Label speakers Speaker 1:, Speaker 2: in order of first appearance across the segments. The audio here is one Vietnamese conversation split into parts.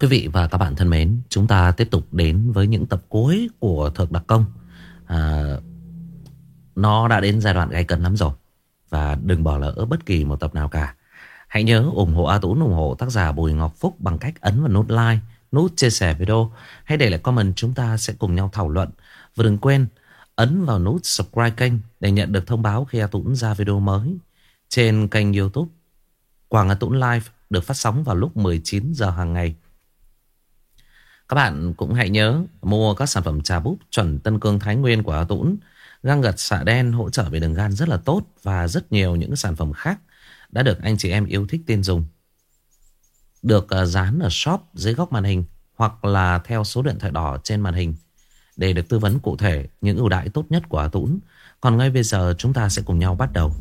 Speaker 1: Quý vị và các bạn thân mến, chúng ta tiếp tục đến với những tập cuối của Thượng Đặc Công. À, nó đã đến giai đoạn gay cấn lắm rồi. Và đừng bỏ lỡ bất kỳ một tập nào cả. Hãy nhớ ủng hộ A Tũng, ủng hộ tác giả Bùi Ngọc Phúc bằng cách ấn vào nút like, nút chia sẻ video. Hãy để lại comment chúng ta sẽ cùng nhau thảo luận. Và đừng quên ấn vào nút subscribe kênh để nhận được thông báo khi A Tũng ra video mới. Trên kênh youtube Quảng A Tũng Live được phát sóng vào lúc 19 giờ hàng ngày. Các bạn cũng hãy nhớ mua các sản phẩm trà búp chuẩn Tân Cương Thái Nguyên của A Tũng. Găng gật xạ đen hỗ trợ về đường gan rất là tốt và rất nhiều những sản phẩm khác đã được anh chị em yêu thích tin dùng. Được à, dán ở shop dưới góc màn hình hoặc là theo số điện thoại đỏ trên màn hình để được tư vấn cụ thể những ưu đãi tốt nhất của A Tũng. Còn ngay bây giờ chúng ta sẽ cùng nhau bắt đầu.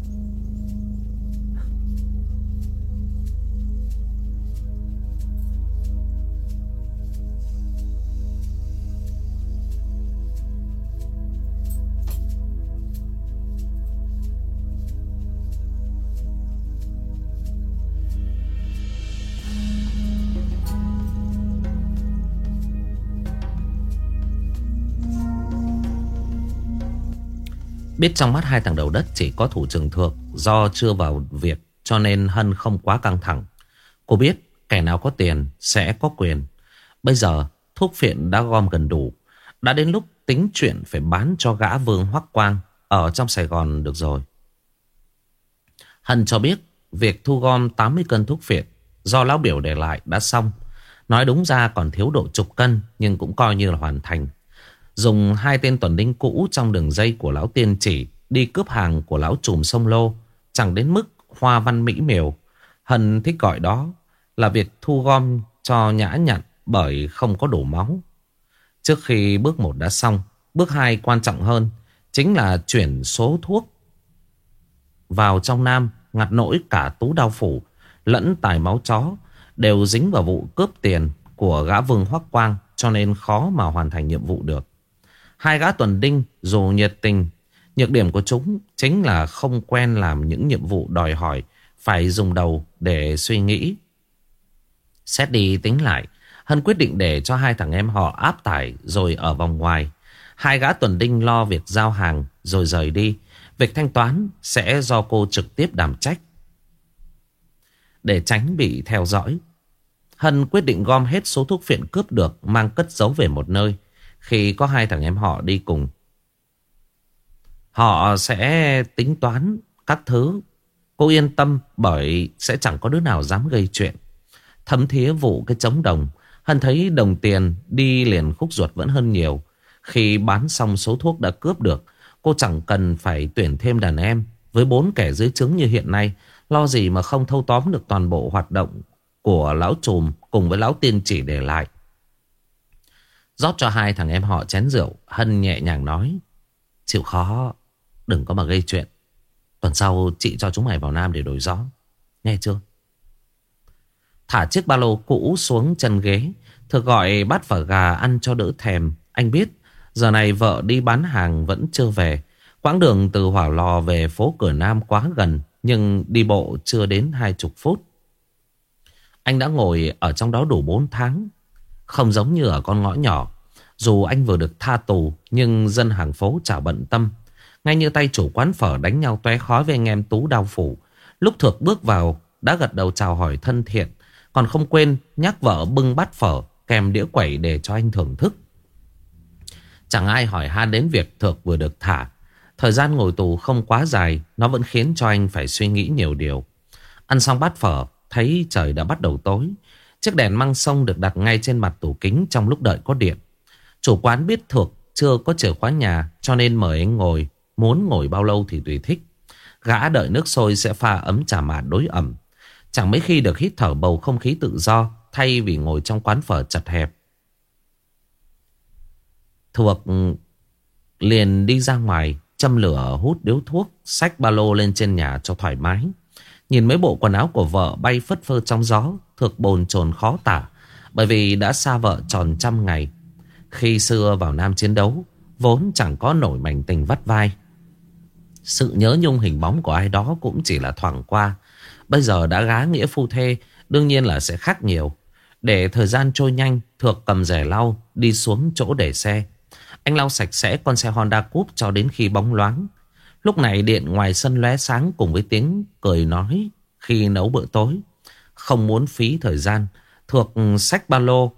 Speaker 1: Biết trong mắt hai thằng đầu đất chỉ có thủ trưởng thượng Do chưa vào việc cho nên Hân không quá căng thẳng. Cô biết kẻ nào có tiền sẽ có quyền. Bây giờ, thuốc phiện đã gom gần đủ. Đã đến lúc tính chuyện phải bán cho gã vương hoắc quang Ở trong Sài Gòn được rồi. Hân cho biết Việc thu gom 80 cân thuốc phiện Do lão biểu để lại đã xong. Nói đúng ra còn thiếu độ chục cân Nhưng cũng coi như là hoàn thành. Dùng hai tên tuần đinh cũ trong đường dây của lão tiên chỉ đi cướp hàng của lão trùm sông lô. Chẳng đến mức hoa văn mỹ miều. Hân thích gọi đó là việc thu gom cho nhã nhặn bởi không có đổ máu. Trước khi bước một đã xong, bước hai quan trọng hơn chính là chuyển số thuốc vào trong Nam ngặt nỗi cả tú đau phủ lẫn tài máu chó đều dính vào vụ cướp tiền của gã vương hoắc quang cho nên khó mà hoàn thành nhiệm vụ được. Hai gã tuần đinh dù nhiệt tình. Nhược điểm của chúng chính là không quen làm những nhiệm vụ đòi hỏi Phải dùng đầu để suy nghĩ. Xét đi tính lại, Hân quyết định để cho hai thằng em họ áp tải rồi ở vòng ngoài. Hai gã tuần đinh lo việc giao hàng rồi rời đi. Việc thanh toán sẽ do cô trực tiếp đảm trách. Để tránh bị theo dõi, Hân quyết định gom hết số thuốc phiện cướp được Mang cất giấu về một nơi khi có hai thằng em họ đi cùng. Họ sẽ tính toán các thứ. Cô yên tâm bởi sẽ chẳng có đứa nào dám gây chuyện. Thấm thía vụ cái trống đồng. Hân thấy đồng tiền đi liền khúc ruột vẫn hơn nhiều. Khi bán xong số thuốc đã cướp được, cô chẳng cần phải tuyển thêm đàn em. Với bốn kẻ dưới trứng như hiện nay, lo gì mà không thâu tóm được toàn bộ hoạt động của lão trùm cùng với lão tiên chỉ để lại rót cho hai thằng em họ chén rượu, Hân nhẹ nhàng nói. Chịu khó, đừng có mà gây chuyện. Tuần sau chị cho chúng mày vào Nam để đổi gió. Nghe chưa? Thả chiếc ba lô cũ xuống chân ghế. Thực gọi bát phở gà ăn cho đỡ thèm. Anh biết, giờ này vợ đi bán hàng vẫn chưa về. Quãng đường từ Hỏa Lò về phố cửa Nam quá gần. Nhưng đi bộ chưa đến hai chục phút. Anh đã ngồi ở trong đó đủ 4 tháng. Không giống như ở con ngõ nhỏ. Dù anh vừa được tha tù, nhưng dân hàng phố chả bận tâm. Ngay như tay chủ quán phở đánh nhau tóe khói với anh em Tú đau phủ. Lúc Thược bước vào, đã gật đầu chào hỏi thân thiện. Còn không quên nhắc vợ bưng bát phở kèm đĩa quẩy để cho anh thưởng thức. Chẳng ai hỏi han đến việc Thược vừa được thả. Thời gian ngồi tù không quá dài, nó vẫn khiến cho anh phải suy nghĩ nhiều điều. Ăn xong bát phở, thấy trời đã bắt đầu tối. Chiếc đèn măng sông được đặt ngay trên mặt tủ kính trong lúc đợi có điện. Chủ quán biết thuộc chưa có chìa khóa nhà, cho nên mời anh ngồi. Muốn ngồi bao lâu thì tùy thích. Gã đợi nước sôi sẽ pha ấm trà mạt đối ẩm. Chẳng mấy khi được hít thở bầu không khí tự do, thay vì ngồi trong quán phở chật hẹp. Thuộc liền đi ra ngoài, châm lửa hút điếu thuốc, xách ba lô lên trên nhà cho thoải mái. Nhìn mấy bộ quần áo của vợ bay phất phơ trong gió Thực bồn chồn khó tả, Bởi vì đã xa vợ tròn trăm ngày. Khi xưa vào Nam chiến đấu, Vốn chẳng có nổi mảnh tình vắt vai. Sự nhớ nhung hình bóng của ai đó Cũng chỉ là thoảng qua. Bây giờ đã gá nghĩa phu thê, Đương nhiên là sẽ khác nhiều. Để thời gian trôi nhanh, Thược cầm rẻ lau, Đi xuống chỗ để xe. Anh lau sạch sẽ con xe Honda Coupe Cho đến khi bóng loáng. Lúc này điện ngoài sân lóe sáng Cùng với tiếng cười nói Khi nấu bữa tối. Không muốn phí thời gian, thuộc ừ, sách ba lô.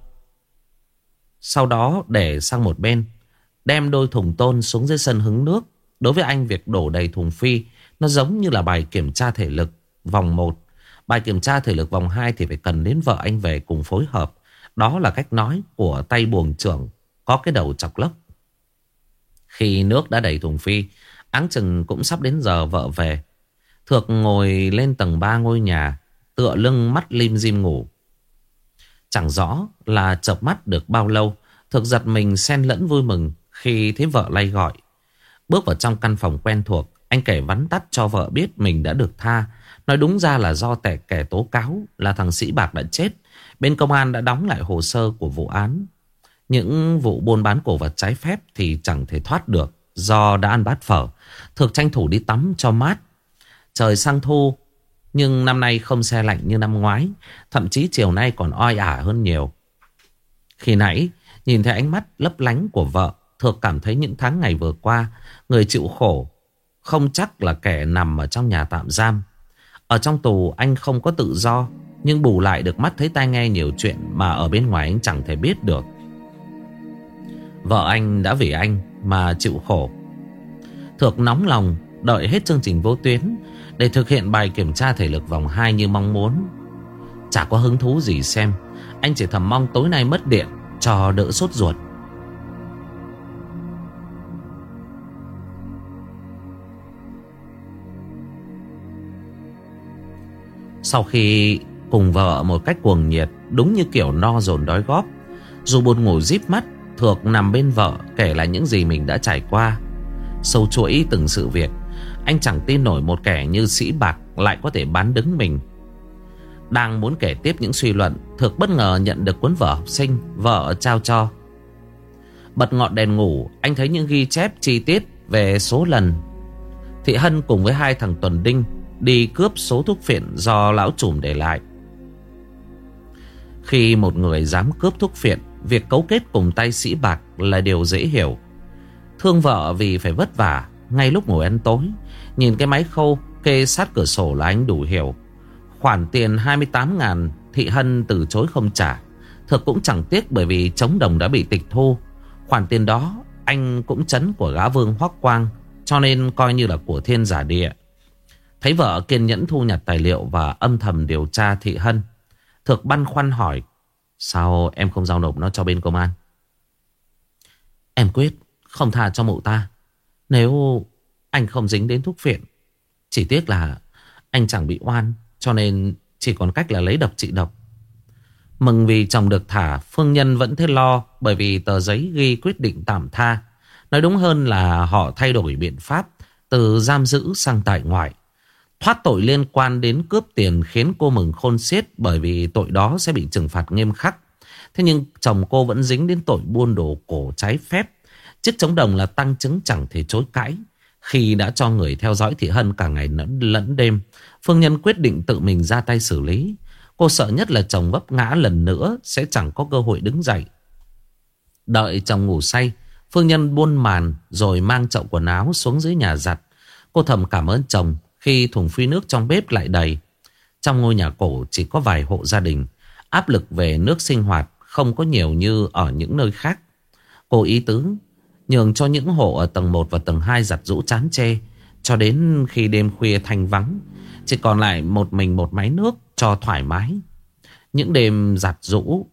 Speaker 1: Sau đó để sang một bên, Đem đôi thùng tôn xuống dưới sân hứng nước. Đối với anh, việc đổ đầy thùng phi, Nó giống như là bài kiểm tra thể lực Vòng 1 Bài kiểm tra thể lực vòng 2 thì phải cần đến vợ anh về cùng phối hợp. Đó là cách nói của tay buồng trưởng, Có cái đầu chọc lốc Khi nước đã đầy thùng phi, Áng chừng cũng sắp đến giờ vợ về. Thược ngồi lên tầng 3 ngôi nhà Tựa lưng mắt lim dim ngủ. Chẳng rõ là chợp mắt được bao lâu, Thực giật mình xen lẫn vui mừng Khi thấy vợ lay gọi. Bước vào trong căn phòng quen thuộc, Anh kể vắn tắt cho vợ biết mình đã được tha. Nói đúng ra là do tẻ kẻ tố cáo Là thằng Sĩ Bạc đã chết, Bên công an đã đóng lại hồ sơ của vụ án. Những vụ buôn bán cổ vật trái phép Thì chẳng thể thoát được, Do đã ăn bát phở, Thực tranh thủ đi tắm cho mát. Trời sang thu nhưng năm nay không xe lạnh như năm ngoái, Thậm chí chiều nay còn oi ả hơn nhiều. Khi nãy, Nhìn thấy ánh mắt lấp lánh của vợ, Thược cảm thấy những tháng ngày vừa qua, Người chịu khổ Không chắc là kẻ nằm ở trong nhà tạm giam. Ở trong tù, anh không có tự do, Nhưng bù lại được mắt thấy tai nghe nhiều chuyện Mà ở bên ngoài anh chẳng thể biết được. Vợ anh đã vì anh mà chịu khổ. Thược nóng lòng, Đợi hết chương trình vô tuyến để thực hiện bài kiểm tra thể lực vòng 2 như mong muốn. Chả có hứng thú gì xem. Anh chỉ thầm mong tối nay mất điện, Cho đỡ sốt ruột. Sau khi cùng vợ một cách cuồng nhiệt, Đúng như kiểu no dồn đói góp, Dù buồn ngủ díp mắt, Thược nằm bên vợ kể lại những gì mình đã trải qua. Sâu chuỗi từng sự việc. Anh chẳng tin nổi một kẻ như sĩ bạc Lại có thể bán đứng mình. Đang muốn kể tiếp những suy luận Thực bất ngờ nhận được cuốn vở học sinh Vợ trao cho. Bật ngọn đèn ngủ, Anh thấy những ghi chép chi tiết Về số lần. Thị Hân cùng với hai thằng Tuần Đinh Đi cướp số thuốc phiện do lão trùm để lại. Khi một người dám cướp thuốc phiện, Việc cấu kết cùng tay sĩ bạc là điều dễ hiểu. Thương vợ vì phải vất vả, Ngay lúc ngồi ăn tối Nhìn cái máy khâu, kê sát cửa sổ là anh đủ hiểu. Khoản tiền 28 ngàn, Thị Hân từ chối không trả. Thực cũng chẳng tiếc bởi vì chống đồng đã bị tịch thu. Khoản tiền đó, Anh cũng chấn của gã vương hoắc quang, Cho nên coi như là của thiên giả địa. Thấy vợ kiên nhẫn thu nhặt tài liệu Và âm thầm điều tra Thị Hân, Thực băn khoăn hỏi, Sao em không giao nộp nó cho bên công an? Em quyết, Không tha cho mụ ta. Nếu anh không dính đến thuốc phiện Chỉ tiếc là Anh chẳng bị oan, Cho nên chỉ còn cách là lấy độc trị độc Mừng vì chồng được thả, Phương Nhân vẫn thế lo Bởi vì tờ giấy ghi quyết định tạm tha Nói đúng hơn là họ thay đổi biện pháp, Từ giam giữ sang tại ngoại Thoát tội liên quan đến cướp tiền khiến cô mừng khôn xiết bởi vì tội đó sẽ bị trừng phạt nghiêm khắc. Thế nhưng chồng cô vẫn dính đến tội buôn đồ cổ trái phép. Chiếc chống đồng là tăng chứng chẳng thể chối cãi. Khi đã cho người theo dõi Thị Hân cả ngày lẫn, lẫn đêm, Phương Nhân quyết định tự mình ra tay xử lý. Cô sợ nhất là chồng vấp ngã lần nữa sẽ chẳng có cơ hội đứng dậy. Đợi chồng ngủ say, Phương Nhân buôn màn rồi mang chậu quần áo xuống dưới nhà giặt. Cô thầm cảm ơn chồng khi thùng phi nước trong bếp lại đầy. Trong ngôi nhà cổ chỉ có vài hộ gia đình. Áp lực về nước sinh hoạt không có nhiều như ở những nơi khác. Cô ý tứ nhường cho những hộ ở tầng 1 và tầng 2 giặt rũ chán chê. Cho đến khi đêm khuya thanh vắng, chỉ còn lại một mình một máy nước cho thoải mái. Những đêm giặt rũ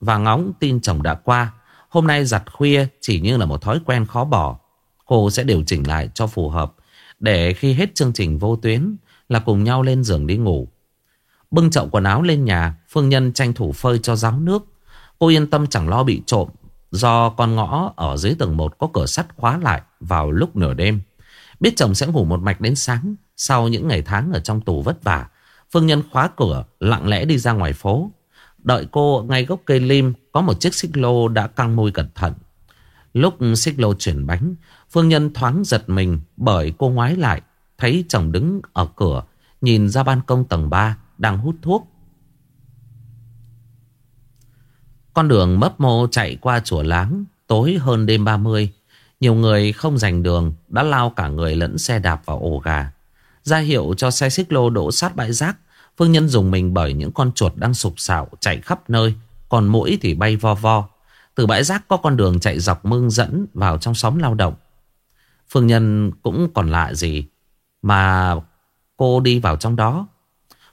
Speaker 1: và ngóng tin chồng đã qua. Hôm nay giặt khuya chỉ như là một thói quen khó bỏ. Cô sẽ điều chỉnh lại cho phù hợp để khi hết chương trình vô tuyến Là cùng nhau lên giường đi ngủ Bưng chậu quần áo lên nhà Phương Nhân tranh thủ phơi cho ráo nước Cô yên tâm chẳng lo bị trộm Do con ngõ ở dưới tầng 1 có cửa sắt khóa lại vào lúc nửa đêm. Biết chồng sẽ ngủ một mạch đến sáng. Sau những ngày tháng ở trong tù vất vả Phương Nhân khóa cửa lặng lẽ đi ra ngoài phố. Đợi cô ngay gốc cây lim Có một chiếc xích lô đã căng môi cẩn thận. Lúc xích lô chuyển bánh Phương Nhân thoáng giật mình bởi cô ngoái lại, thấy chồng đứng ở cửa, nhìn ra ban công tầng 3, đang hút thuốc. Con đường mấp mô chạy qua chùa láng, Tối hơn đêm 30 Nhiều người không giành đường, Đã lao cả người lẫn xe đạp vào ổ gà. Ra hiệu cho xe xích lô đổ sát bãi rác, Phương Nhân dùng mình bởi những con chuột đang sụp sạo chạy khắp nơi, Còn mũi thì bay vo vo. Từ bãi rác có con đường chạy dọc mương dẫn vào trong xóm lao động. Phương Nhân cũng còn lạ gì Mà cô đi vào trong đó.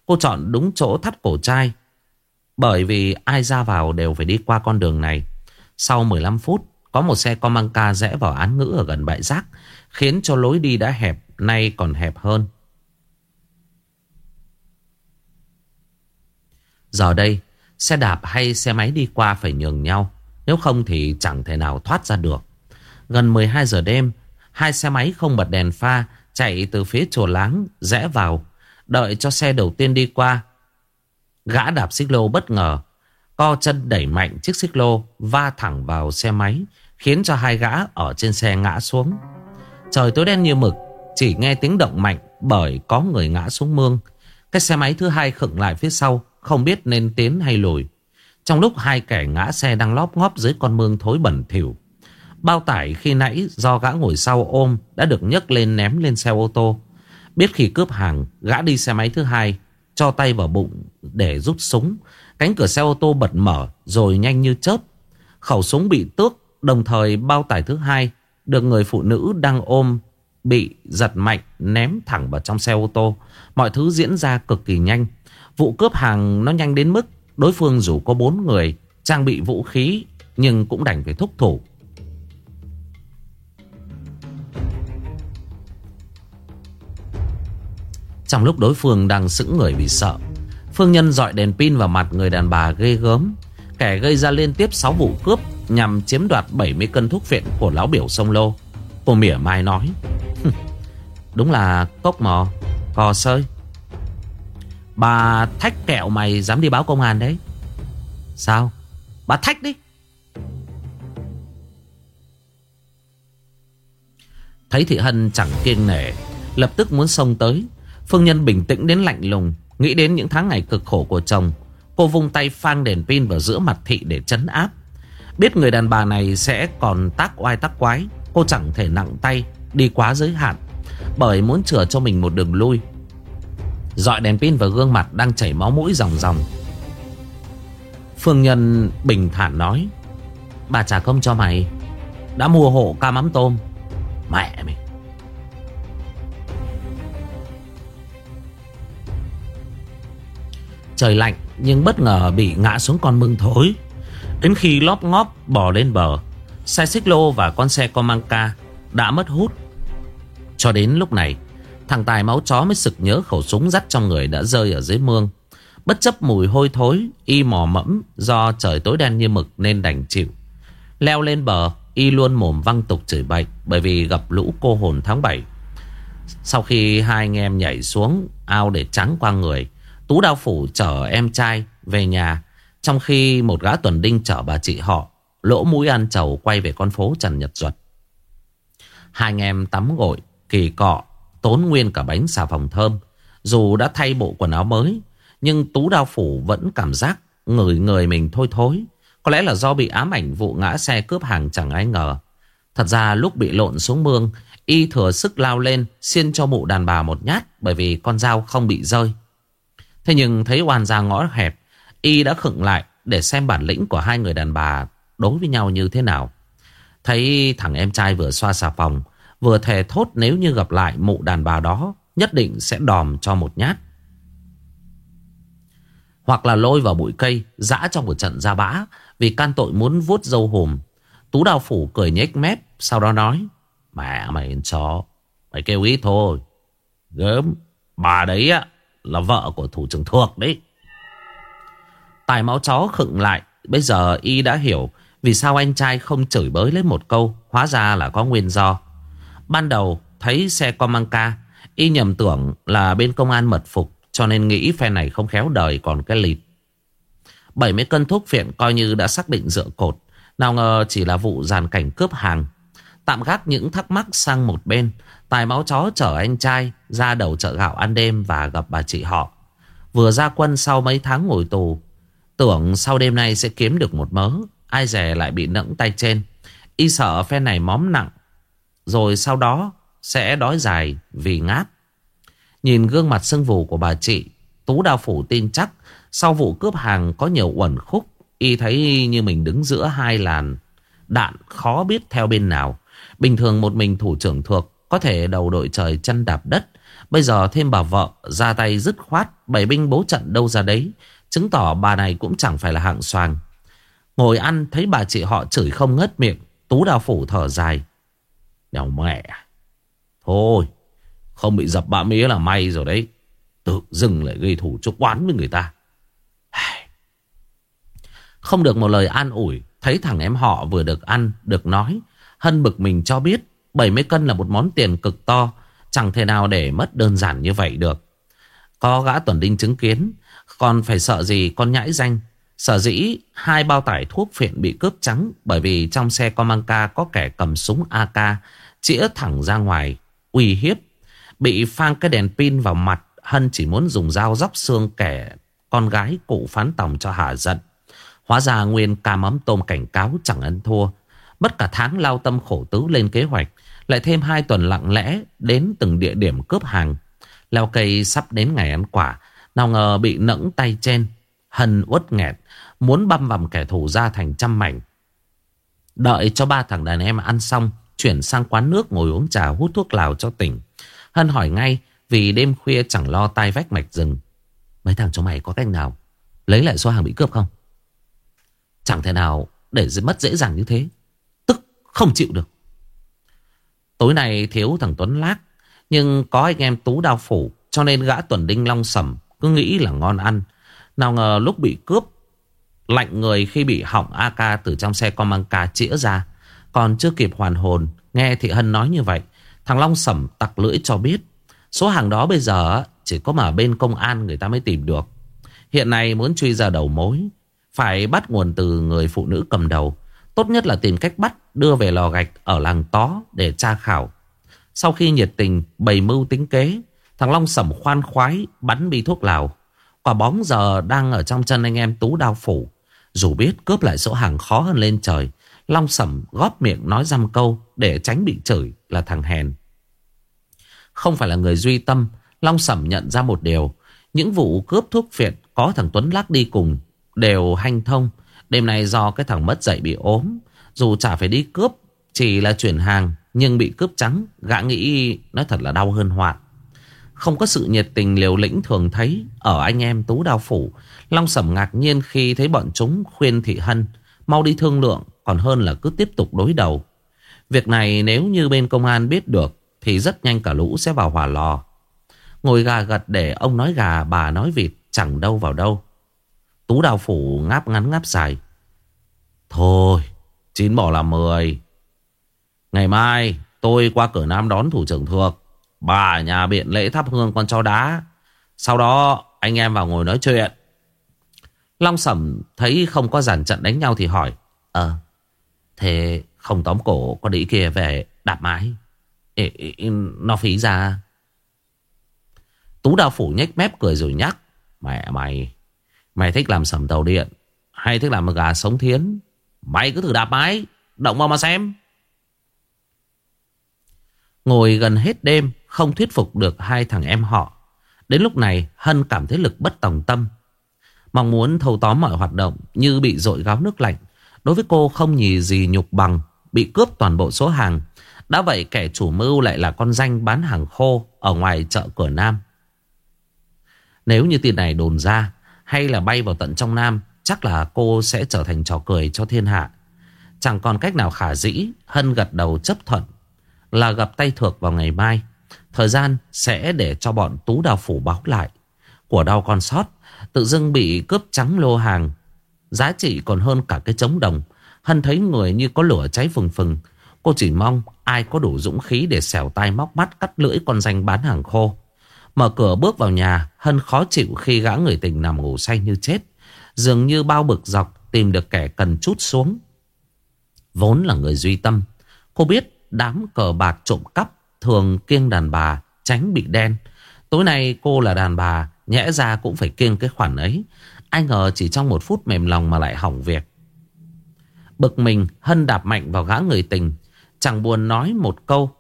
Speaker 1: Cô chọn đúng chỗ thắt cổ trai bởi vì ai ra vào đều phải đi qua con đường này. Sau 15 phút, Có một xe Comanca rẽ vào án ngữ ở gần bãi rác, Khiến cho lối đi đã hẹp, Nay còn hẹp hơn. Giờ đây, Xe đạp hay xe máy đi qua phải nhường nhau, Nếu không thì chẳng thể nào thoát ra được. Gần 12 giờ đêm, Hai xe máy không bật đèn pha Chạy từ phía chùa láng Rẽ vào, Đợi cho xe đầu tiên đi qua Gã đạp xích lô bất ngờ, Co chân đẩy mạnh chiếc xích lô Va thẳng vào xe máy, Khiến cho hai gã ở trên xe ngã xuống. Trời tối đen như mực, Chỉ nghe tiếng động mạnh Bởi có người ngã xuống mương. Cái xe máy thứ hai khựng lại phía sau, Không biết nên tiến hay lùi. Trong lúc hai kẻ ngã xe đang lóp ngóp Dưới con mương thối bẩn thỉu, Bao tải khi nãy do gã ngồi sau ôm Đã được nhấc lên ném lên xe ô tô. Biết khi cướp hàng, Gã đi xe máy thứ hai cho tay vào bụng để rút súng. Cánh cửa xe ô tô bật mở Rồi nhanh như chớp. Khẩu súng bị tước, Đồng thời bao tải thứ hai. Được người phụ nữ đang ôm Bị giật mạnh ném thẳng vào trong xe ô tô. Mọi thứ diễn ra cực kỳ nhanh. Vụ cướp hàng nó nhanh đến mức Đối phương dù có bốn người, Trang bị vũ khí Nhưng cũng đành phải thúc thủ. Trong lúc đối phương đang sững người vì sợ, Phương Nhân dọi đèn pin vào mặt người đàn bà ghê gớm. Kẻ gây ra liên tiếp 6 vụ cướp Nhằm chiếm đoạt 70 cân thuốc phiện của lão biểu sông Lô. Cô mỉa mai nói Đúng là cốc mò, Cò sơi. Bà thách kẹo mày dám đi báo công an đấy. Sao? Bà thách đi. Thấy thị Hân chẳng kiêng nể, Lập tức muốn xông tới. Phương Nhân bình tĩnh đến lạnh lùng, Nghĩ đến những tháng ngày cực khổ của chồng. Cô vung tay phang đèn pin vào giữa mặt thị để chấn áp. Biết người đàn bà này sẽ còn tác oai tác quái, Cô chẳng thể nặng tay, Đi quá giới hạn, Bởi muốn chừa cho mình một đường lui. Dọi đèn pin vào gương mặt đang chảy máu mũi ròng ròng. Phương Nhân bình thản nói, Bà trả công cho mày. Đã mua hộ ca mắm tôm. Mẹ mày. Trời lạnh nhưng bất ngờ bị ngã xuống con mương thối. Đến khi lóp ngóp bò lên bờ, Xe xích lô và con xe Comanca đã mất hút. Cho đến lúc này, Thằng Tài máu chó mới sực nhớ khẩu súng dắt trong người đã rơi ở dưới mương. Bất chấp mùi hôi thối, Y mò mẫm do trời tối đen như mực nên đành chịu. Leo lên bờ, Y luôn mồm văng tục chửi bậy Bởi vì gặp lũ cô hồn tháng 7 Sau khi hai anh em nhảy xuống ao để trắng qua người Tú Đao Phủ chở em trai về nhà. Trong khi một gã tuần đinh chở bà chị họ, Lỗ mũi ăn trầu quay về con phố Trần Nhật Duật. Hai anh em tắm gội, Kỳ cọ, Tốn nguyên cả bánh xà phòng thơm. Dù đã thay bộ quần áo mới, Nhưng Tú Đao Phủ vẫn cảm giác Người người mình thôi thối. Có lẽ là do bị ám ảnh vụ ngã xe cướp hàng chẳng ai ngờ. Thật ra lúc bị lộn xuống mương, Y thừa sức lao lên Xiên cho mụ đàn bà một nhát, Bởi vì con dao không bị rơi. Thế nhưng thấy oan ra ngõ hẹp, Y đã khựng lại để xem bản lĩnh của hai người đàn bà đối với nhau như thế nào. Thấy thằng em trai vừa xoa xà phòng, Vừa thề thốt nếu như gặp lại mụ đàn bà đó, Nhất định sẽ đòm cho một nhát. Hoặc là lôi vào bụi cây Dã trong một trận ra bã, Vì can tội muốn vuốt dâu hùm. Tú đào phủ cười nhếch mép, Sau đó nói, Mẹ mày, chó, Mày kêu ít thôi. Gớm, Bà đấy á là vợ của thủ trưởng thuộc đấy. Tài máu chó khựng lại. Bây giờ y đã hiểu vì sao anh trai không chửi bới lấy một câu. Hóa ra là có nguyên do. Ban đầu, thấy xe Comanca. Y nhầm tưởng là bên công an mật phục. Cho nên nghĩ phe này không khéo đời còn cái lịt. 70 cân thuốc phiện coi như đã xác định dựa cột. Nào ngờ chỉ là vụ giàn cảnh cướp hàng. Tạm gác những thắc mắc sang một bên. Tài máu chó chở anh trai ra đầu chợ gạo ăn đêm và gặp bà chị họ. Vừa ra quân sau mấy tháng ngồi tù. Tưởng sau đêm nay sẽ kiếm được một mớ, Ai dè lại bị nẫng tay trên Y sợ phe này móm nặng, Rồi sau đó sẽ đói dài vì ngáp Nhìn gương mặt sưng vù của bà chị, Tú đao phủ tin chắc Sau vụ cướp hàng có nhiều uẩn khúc, Y thấy như mình đứng giữa hai làn Đạn khó biết theo bên nào Bình thường một mình thủ trưởng thuộc có thể đầu đội trời chân đạp đất. Bây giờ thêm bà vợ, ra tay dứt khoát, Bảy binh bố trận đâu ra đấy, Chứng tỏ bà này cũng chẳng phải là hạng xoàng. Ngồi ăn thấy bà chị họ chửi không ngất miệng, Tú đào phủ thở dài. Đèo mẹ, Thôi, Không bị dập bạ mía là may rồi đấy. Tự dưng lại gây thủ cho quán với người ta. Không được một lời an ủi, Thấy thằng em họ vừa được ăn, Được nói, Hân bực mình cho biết 70 cân là một món tiền cực to, Chẳng thể nào để mất đơn giản như vậy được. Có gã tuần đinh chứng kiến, Còn phải sợ gì con nhãi danh? Sở dĩ hai bao tải thuốc phiện bị cướp trắng Bởi vì trong xe Comanca có kẻ cầm súng AK Chĩa thẳng ra ngoài, Uy hiếp, Bị phang cái đèn pin vào mặt, Hân chỉ muốn dùng dao dóc xương kẻ Con gái cụ phán tòng cho hạ giận. Hóa ra nguyên ca mắm tôm cảnh cáo chẳng ăn thua. Mất cả tháng lao tâm khổ tứ lên kế hoạch lại thêm hai tuần lặng lẽ Đến từng địa điểm cướp hàng. Leo cây sắp đến ngày ăn quả, Nào ngờ bị nẫng tay trên Hân uất nghẹt, Muốn băm vằm kẻ thù ra thành trăm mảnh. Đợi cho ba thằng đàn em ăn xong, Chuyển sang quán nước ngồi uống trà hút thuốc lào cho tỉnh. Hân hỏi ngay, Vì đêm khuya chẳng lo tai vách mạch rừng. Mấy thằng chúng mày có cách nào? Lấy lại số hàng bị cướp không? Chẳng thể nào để mất dễ dàng như thế. Tức không chịu được. Tối nay thiếu thằng Tuấn Lác, Nhưng có anh em Tú Đao Phủ, Cho nên gã tuần đinh long sầm Cứ nghĩ là ngon ăn. Nào ngờ lúc bị cướp, Lạnh người khi bị hỏng AK từ trong xe con mang cà chĩa ra. Còn chưa kịp hoàn hồn, Nghe Thị Hân nói như vậy, Thằng Long sầm tặc lưỡi cho biết, Số hàng đó bây giờ chỉ có mà bên công an người ta mới tìm được. Hiện nay muốn truy ra đầu mối, Phải bắt nguồn từ người phụ nữ cầm đầu. Tốt nhất là tìm cách bắt đưa về lò gạch ở làng Tó để tra khảo. Sau khi nhiệt tình bày mưu tính kế, thằng Long sẩm khoan khoái bắn bi thuốc lào. Quả bóng giờ đang ở trong chân anh em Tú Đao Phủ. Dù biết cướp lại số hàng khó hơn lên trời, Long sẩm góp miệng nói dăm câu để tránh bị chửi là thằng hèn. Không phải là người duy tâm, Long sẩm nhận ra một điều. Những vụ cướp thuốc phiện có thằng Tuấn Lắc đi cùng đều hanh thông. Đêm nay do cái thằng mất dậy bị ốm dù chả phải đi cướp Chỉ là chuyển hàng Nhưng bị cướp trắng Gã nghĩ nói thật là đau hơn hoạn. Không có sự nhiệt tình liều lĩnh thường thấy Ở anh em Tú Đao Phủ Long Sẩm ngạc nhiên khi thấy bọn chúng khuyên Thị Hân Mau đi thương lượng Còn hơn là cứ tiếp tục đối đầu. Việc này nếu như bên công an biết được Thì rất nhanh cả lũ sẽ vào hỏa lò. Ngồi gà gật để ông nói gà bà nói vịt Chẳng đâu vào đâu. Tú đào phủ ngáp ngắn ngáp dài. Thôi, chín bỏ là mười. Ngày mai tôi qua cửa Nam đón thủ trưởng thuộc Bà nhà biện lễ thắp hương con cho đá. Sau đó anh em vào ngồi nói chuyện. Long Sẩm thấy không có giản trận đánh nhau thì hỏi. Ờ, thế không tóm cổ con đĩ kia về đạp mái. Ê, ê, nó phí ra. Tú đào phủ nhếch mép cười rồi nhắc. Mẹ mày, Mày thích làm sầm tàu điện Hay thích làm gà sống thiến Mày cứ thử đạp mái Động vào mà xem. Ngồi gần hết đêm Không thuyết phục được hai thằng em họ. Đến lúc này Hân cảm thấy lực bất tòng tâm. Mong muốn thâu tóm mọi hoạt động Như bị dội gáo nước lạnh. Đối với cô không nhì gì nhục bằng Bị cướp toàn bộ số hàng. Đã vậy kẻ chủ mưu lại là con danh bán hàng khô Ở ngoài chợ cửa Nam. Nếu như tin này đồn ra hay là bay vào tận trong Nam, chắc là cô sẽ trở thành trò cười cho thiên hạ. Chẳng còn cách nào khả dĩ, Hân gật đầu chấp thuận là gặp tay thược vào ngày mai. Thời gian sẽ để cho bọn tú đào phủ báo lại. Của đau con sót, tự dưng bị cướp trắng lô hàng. Giá trị còn hơn cả cái trống đồng. Hân thấy người như có lửa cháy phừng phừng. Cô chỉ mong ai có đủ dũng khí để xẻo tay móc mắt cắt lưỡi con danh bán hàng khô. Mở cửa bước vào nhà Hân khó chịu khi gã người tình nằm ngủ say như chết Dường như bao bực dọc Tìm được kẻ cần chút xuống. Vốn là người duy tâm, Cô biết đám cờ bạc trộm cắp Thường kiêng đàn bà Tránh bị đen. Tối nay cô là đàn bà, Nhẽ ra cũng phải kiêng cái khoản ấy. Ai ngờ chỉ trong một phút mềm lòng mà lại hỏng việc. Bực mình, Hân đạp mạnh vào gã người tình, Chẳng buồn nói một câu.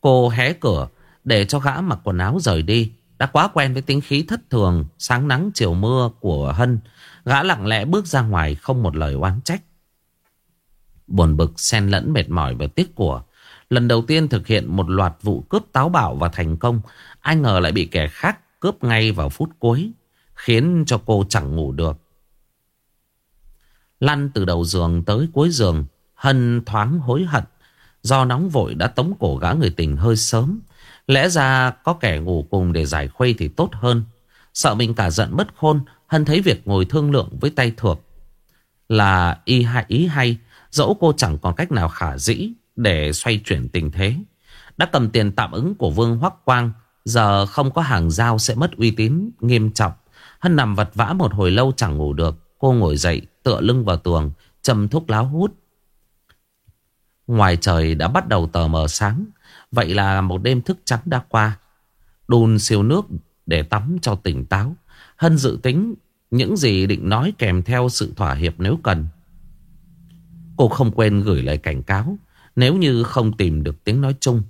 Speaker 1: Cô hé cửa Để cho gã mặc quần áo rời đi. Đã quá quen với tính khí thất thường, Sáng nắng, chiều mưa của Hân. Gã lặng lẽ bước ra ngoài, Không một lời oán trách. Buồn bực, xen lẫn, mệt mỏi và tiếc của. Lần đầu tiên thực hiện một loạt vụ cướp táo bạo và thành công, Ai ngờ lại bị kẻ khác cướp ngay vào phút cuối, Khiến cho cô chẳng ngủ được. Lăn từ đầu giường tới cuối giường, Hân thoáng hối hận. Do nóng vội đã tống cổ gã người tình hơi sớm Lẽ ra có kẻ ngủ cùng để giải khuây thì tốt hơn. Sợ mình cả giận mất khôn Hân thấy việc ngồi thương lượng với tay thược. Là y hay ý hay, Dẫu cô chẳng còn cách nào khả dĩ Để xoay chuyển tình thế. Đã cầm tiền tạm ứng của Vương Hoắc Quang, Giờ không có hàng giao sẽ mất uy tín nghiêm trọng. Hân nằm vật vã một hồi lâu chẳng ngủ được, Cô ngồi dậy, tựa lưng vào tường, Châm thuốc láo hút. Ngoài trời đã bắt đầu tờ mờ sáng. Vậy là một đêm thức trắng đã qua. Đun siêu nước để tắm cho tỉnh táo. Hân dự tính những gì định nói kèm theo sự thỏa hiệp nếu cần. Cô không quên gửi lời cảnh cáo, Nếu như không tìm được tiếng nói chung.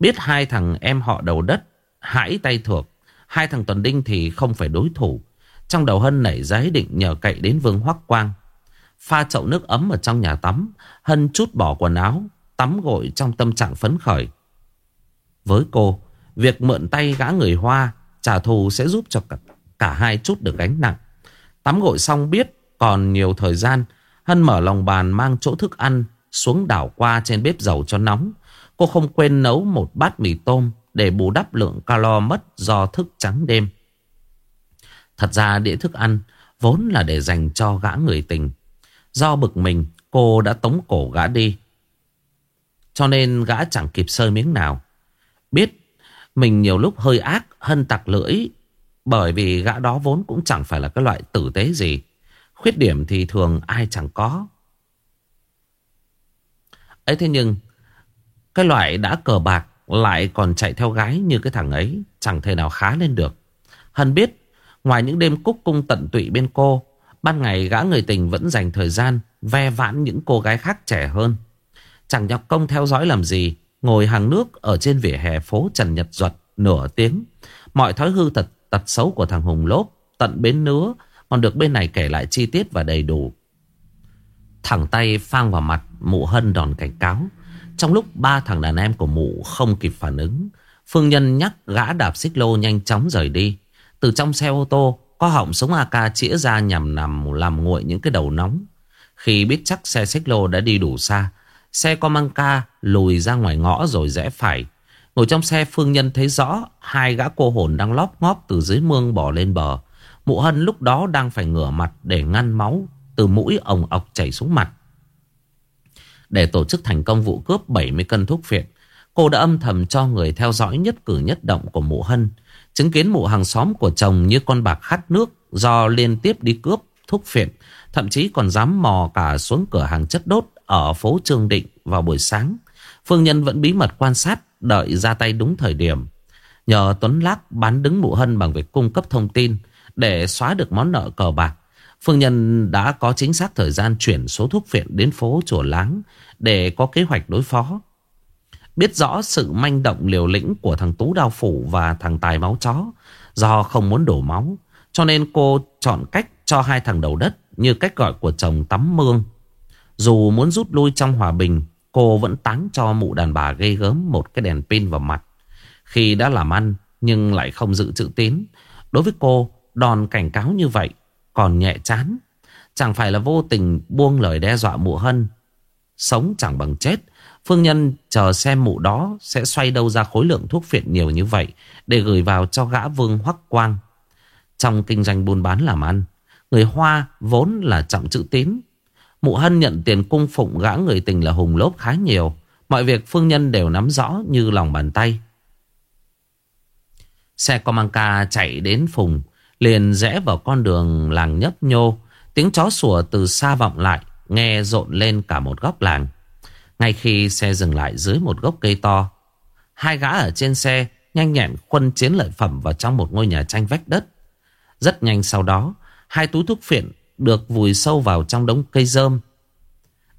Speaker 1: Biết hai thằng em họ đầu đất, Hãi tay thuộc. Hai thằng Tuần Đinh thì không phải đối thủ. Trong đầu Hân nảy ra ý định nhờ cậy đến Vương Hoắc Quang. Pha chậu nước ấm ở trong nhà tắm, Hân chút bỏ quần áo Tắm gội trong tâm trạng phấn khởi. Với cô Việc mượn tay gã người Hoa Trả thù sẽ giúp cho cả, cả hai chút được gánh nặng. Tắm gội xong biết Còn nhiều thời gian Hân mở lòng bàn mang chỗ thức ăn Xuống đảo qua trên bếp dầu cho nóng. Cô không quên nấu một bát mì tôm Để bù đắp lượng calo mất do thức trắng đêm. Thật ra đĩa thức ăn Vốn là để dành cho gã người tình. Do bực mình cô đã tống cổ gã đi. Cho nên gã chẳng kịp sơi miếng nào. Biết mình nhiều lúc hơi ác, hân tặc lưỡi, Bởi vì gã đó vốn cũng chẳng phải là cái loại tử tế gì. Khuyết điểm thì thường ai chẳng có. Ấy thế nhưng, Cái loại đã cờ bạc Lại còn chạy theo gái như cái thằng ấy, Chẳng thể nào khá lên được. Hân biết, Ngoài những đêm cúc cung tận tụy bên cô, Ban ngày gã người tình vẫn dành thời gian Ve vãn những cô gái khác trẻ hơn. Chẳng nhọc công theo dõi làm gì Ngồi hàng nước ở trên vỉa hè phố Trần Nhật Duật Nửa tiếng. Mọi thói hư tật tật xấu của thằng Hùng Lốp Tận bến nứa Còn được bên này kể lại chi tiết và đầy đủ. Thẳng tay phang vào mặt Mụ Hân đòn cảnh cáo. Trong lúc ba thằng đàn em của mụ không kịp phản ứng Phương Nhân nhắc gã đạp xích lô nhanh chóng rời đi. Từ trong xe ô tô có họng súng AK chĩa ra nhằm nằm làm nguội những cái đầu nóng. Khi biết chắc xe xích lô đã đi đủ xa, xe có măng ca lùi ra ngoài ngõ rồi rẽ phải. Ngồi trong xe Phương Nhân thấy rõ hai gã cô hồn đang lóp ngóp từ dưới mương bỏ lên bờ. Mụ Hân lúc đó đang phải ngửa mặt để ngăn máu từ mũi ồng ọc chảy xuống mặt. Để tổ chức thành công vụ cướp 70 cân thuốc phiện, cô đã âm thầm cho người theo dõi nhất cử nhất động của mụ Hân. Chứng kiến mụ hàng xóm của chồng như con bạc khát nước do liên tiếp đi cướp thuốc phiện. Thậm chí còn dám mò cả xuống cửa hàng chất đốt ở phố Trương Định vào buổi sáng. Phương Nhân vẫn bí mật quan sát, đợi ra tay đúng thời điểm. Nhờ Tuấn Lác bán đứng mụ hân bằng việc cung cấp thông tin để xóa được món nợ cờ bạc. Phương Nhân đã có chính xác thời gian chuyển số thuốc phiện đến phố Chùa Láng để có kế hoạch đối phó. Biết rõ sự manh động liều lĩnh của thằng Tú Đao Phủ và thằng Tài Máu Chó Do không muốn đổ máu Cho nên cô chọn cách cho hai thằng đầu đất như cách gọi của chồng tắm mương. Dù muốn rút lui trong hòa bình Cô vẫn táng cho mụ đàn bà gây gớm một cái đèn pin vào mặt. Khi đã làm ăn nhưng lại không giữ chữ tín Đối với cô đòn cảnh cáo như vậy còn nhẹ chán. Chẳng phải là vô tình buông lời đe dọa mụ hân. Sống chẳng bằng chết Phương Nhân chờ xem mụ đó sẽ xoay đâu ra khối lượng thuốc phiện nhiều như vậy để gửi vào cho gã vương hoắc quang. Trong kinh doanh buôn bán làm ăn, người Hoa vốn là trọng chữ tín. Mụ Hân nhận tiền cung phụng gã người tình là hùng lốp khá nhiều. Mọi việc Phương Nhân đều nắm rõ như lòng bàn tay. Xe Comanca chạy đến phùng, liền rẽ vào con đường làng nhấp nhô. Tiếng chó sủa từ xa vọng lại, nghe rộn lên cả một góc làng. Ngay khi xe dừng lại dưới một gốc cây to Hai gã ở trên xe Nhanh nhẹn khuân chiến lợi phẩm vào trong một ngôi nhà tranh vách đất Rất nhanh sau đó Hai túi thuốc phiện được vùi sâu vào trong đống cây rơm.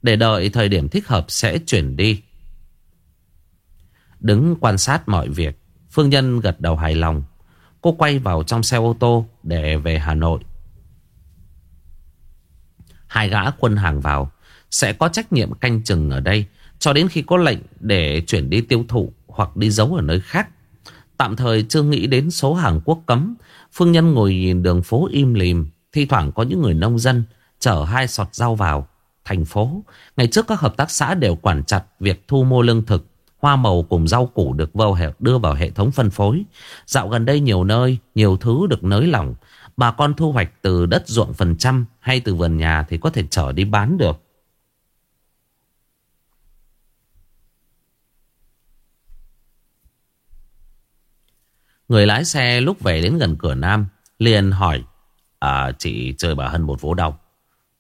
Speaker 1: Để đợi thời điểm thích hợp sẽ chuyển đi. Đứng quan sát mọi việc. Phương Nhân gật đầu hài lòng. Cô quay vào trong xe ô tô để về Hà Nội. Hai gã quân hàng vào, sẽ có trách nhiệm canh chừng ở đây cho đến khi có lệnh để chuyển đi tiêu thụ hoặc đi giấu ở nơi khác. Tạm thời chưa nghĩ đến số hàng quốc cấm. Phương Nhân ngồi nhìn đường phố im lìm. Thi thoảng có những người nông dân chở hai sọt rau vào thành phố. Ngày trước các hợp tác xã đều quản chặt việc thu mua lương thực. Hoa màu cùng rau củ được vào đưa vào hệ thống phân phối. Dạo gần đây nhiều nơi, nhiều thứ được nới lỏng. Bà con thu hoạch từ đất ruộng phần trăm hay từ vườn nhà thì có thể chở đi bán được. Người lái xe lúc về đến gần cửa Nam liền hỏi À chị chơi bà Hân một vố đau.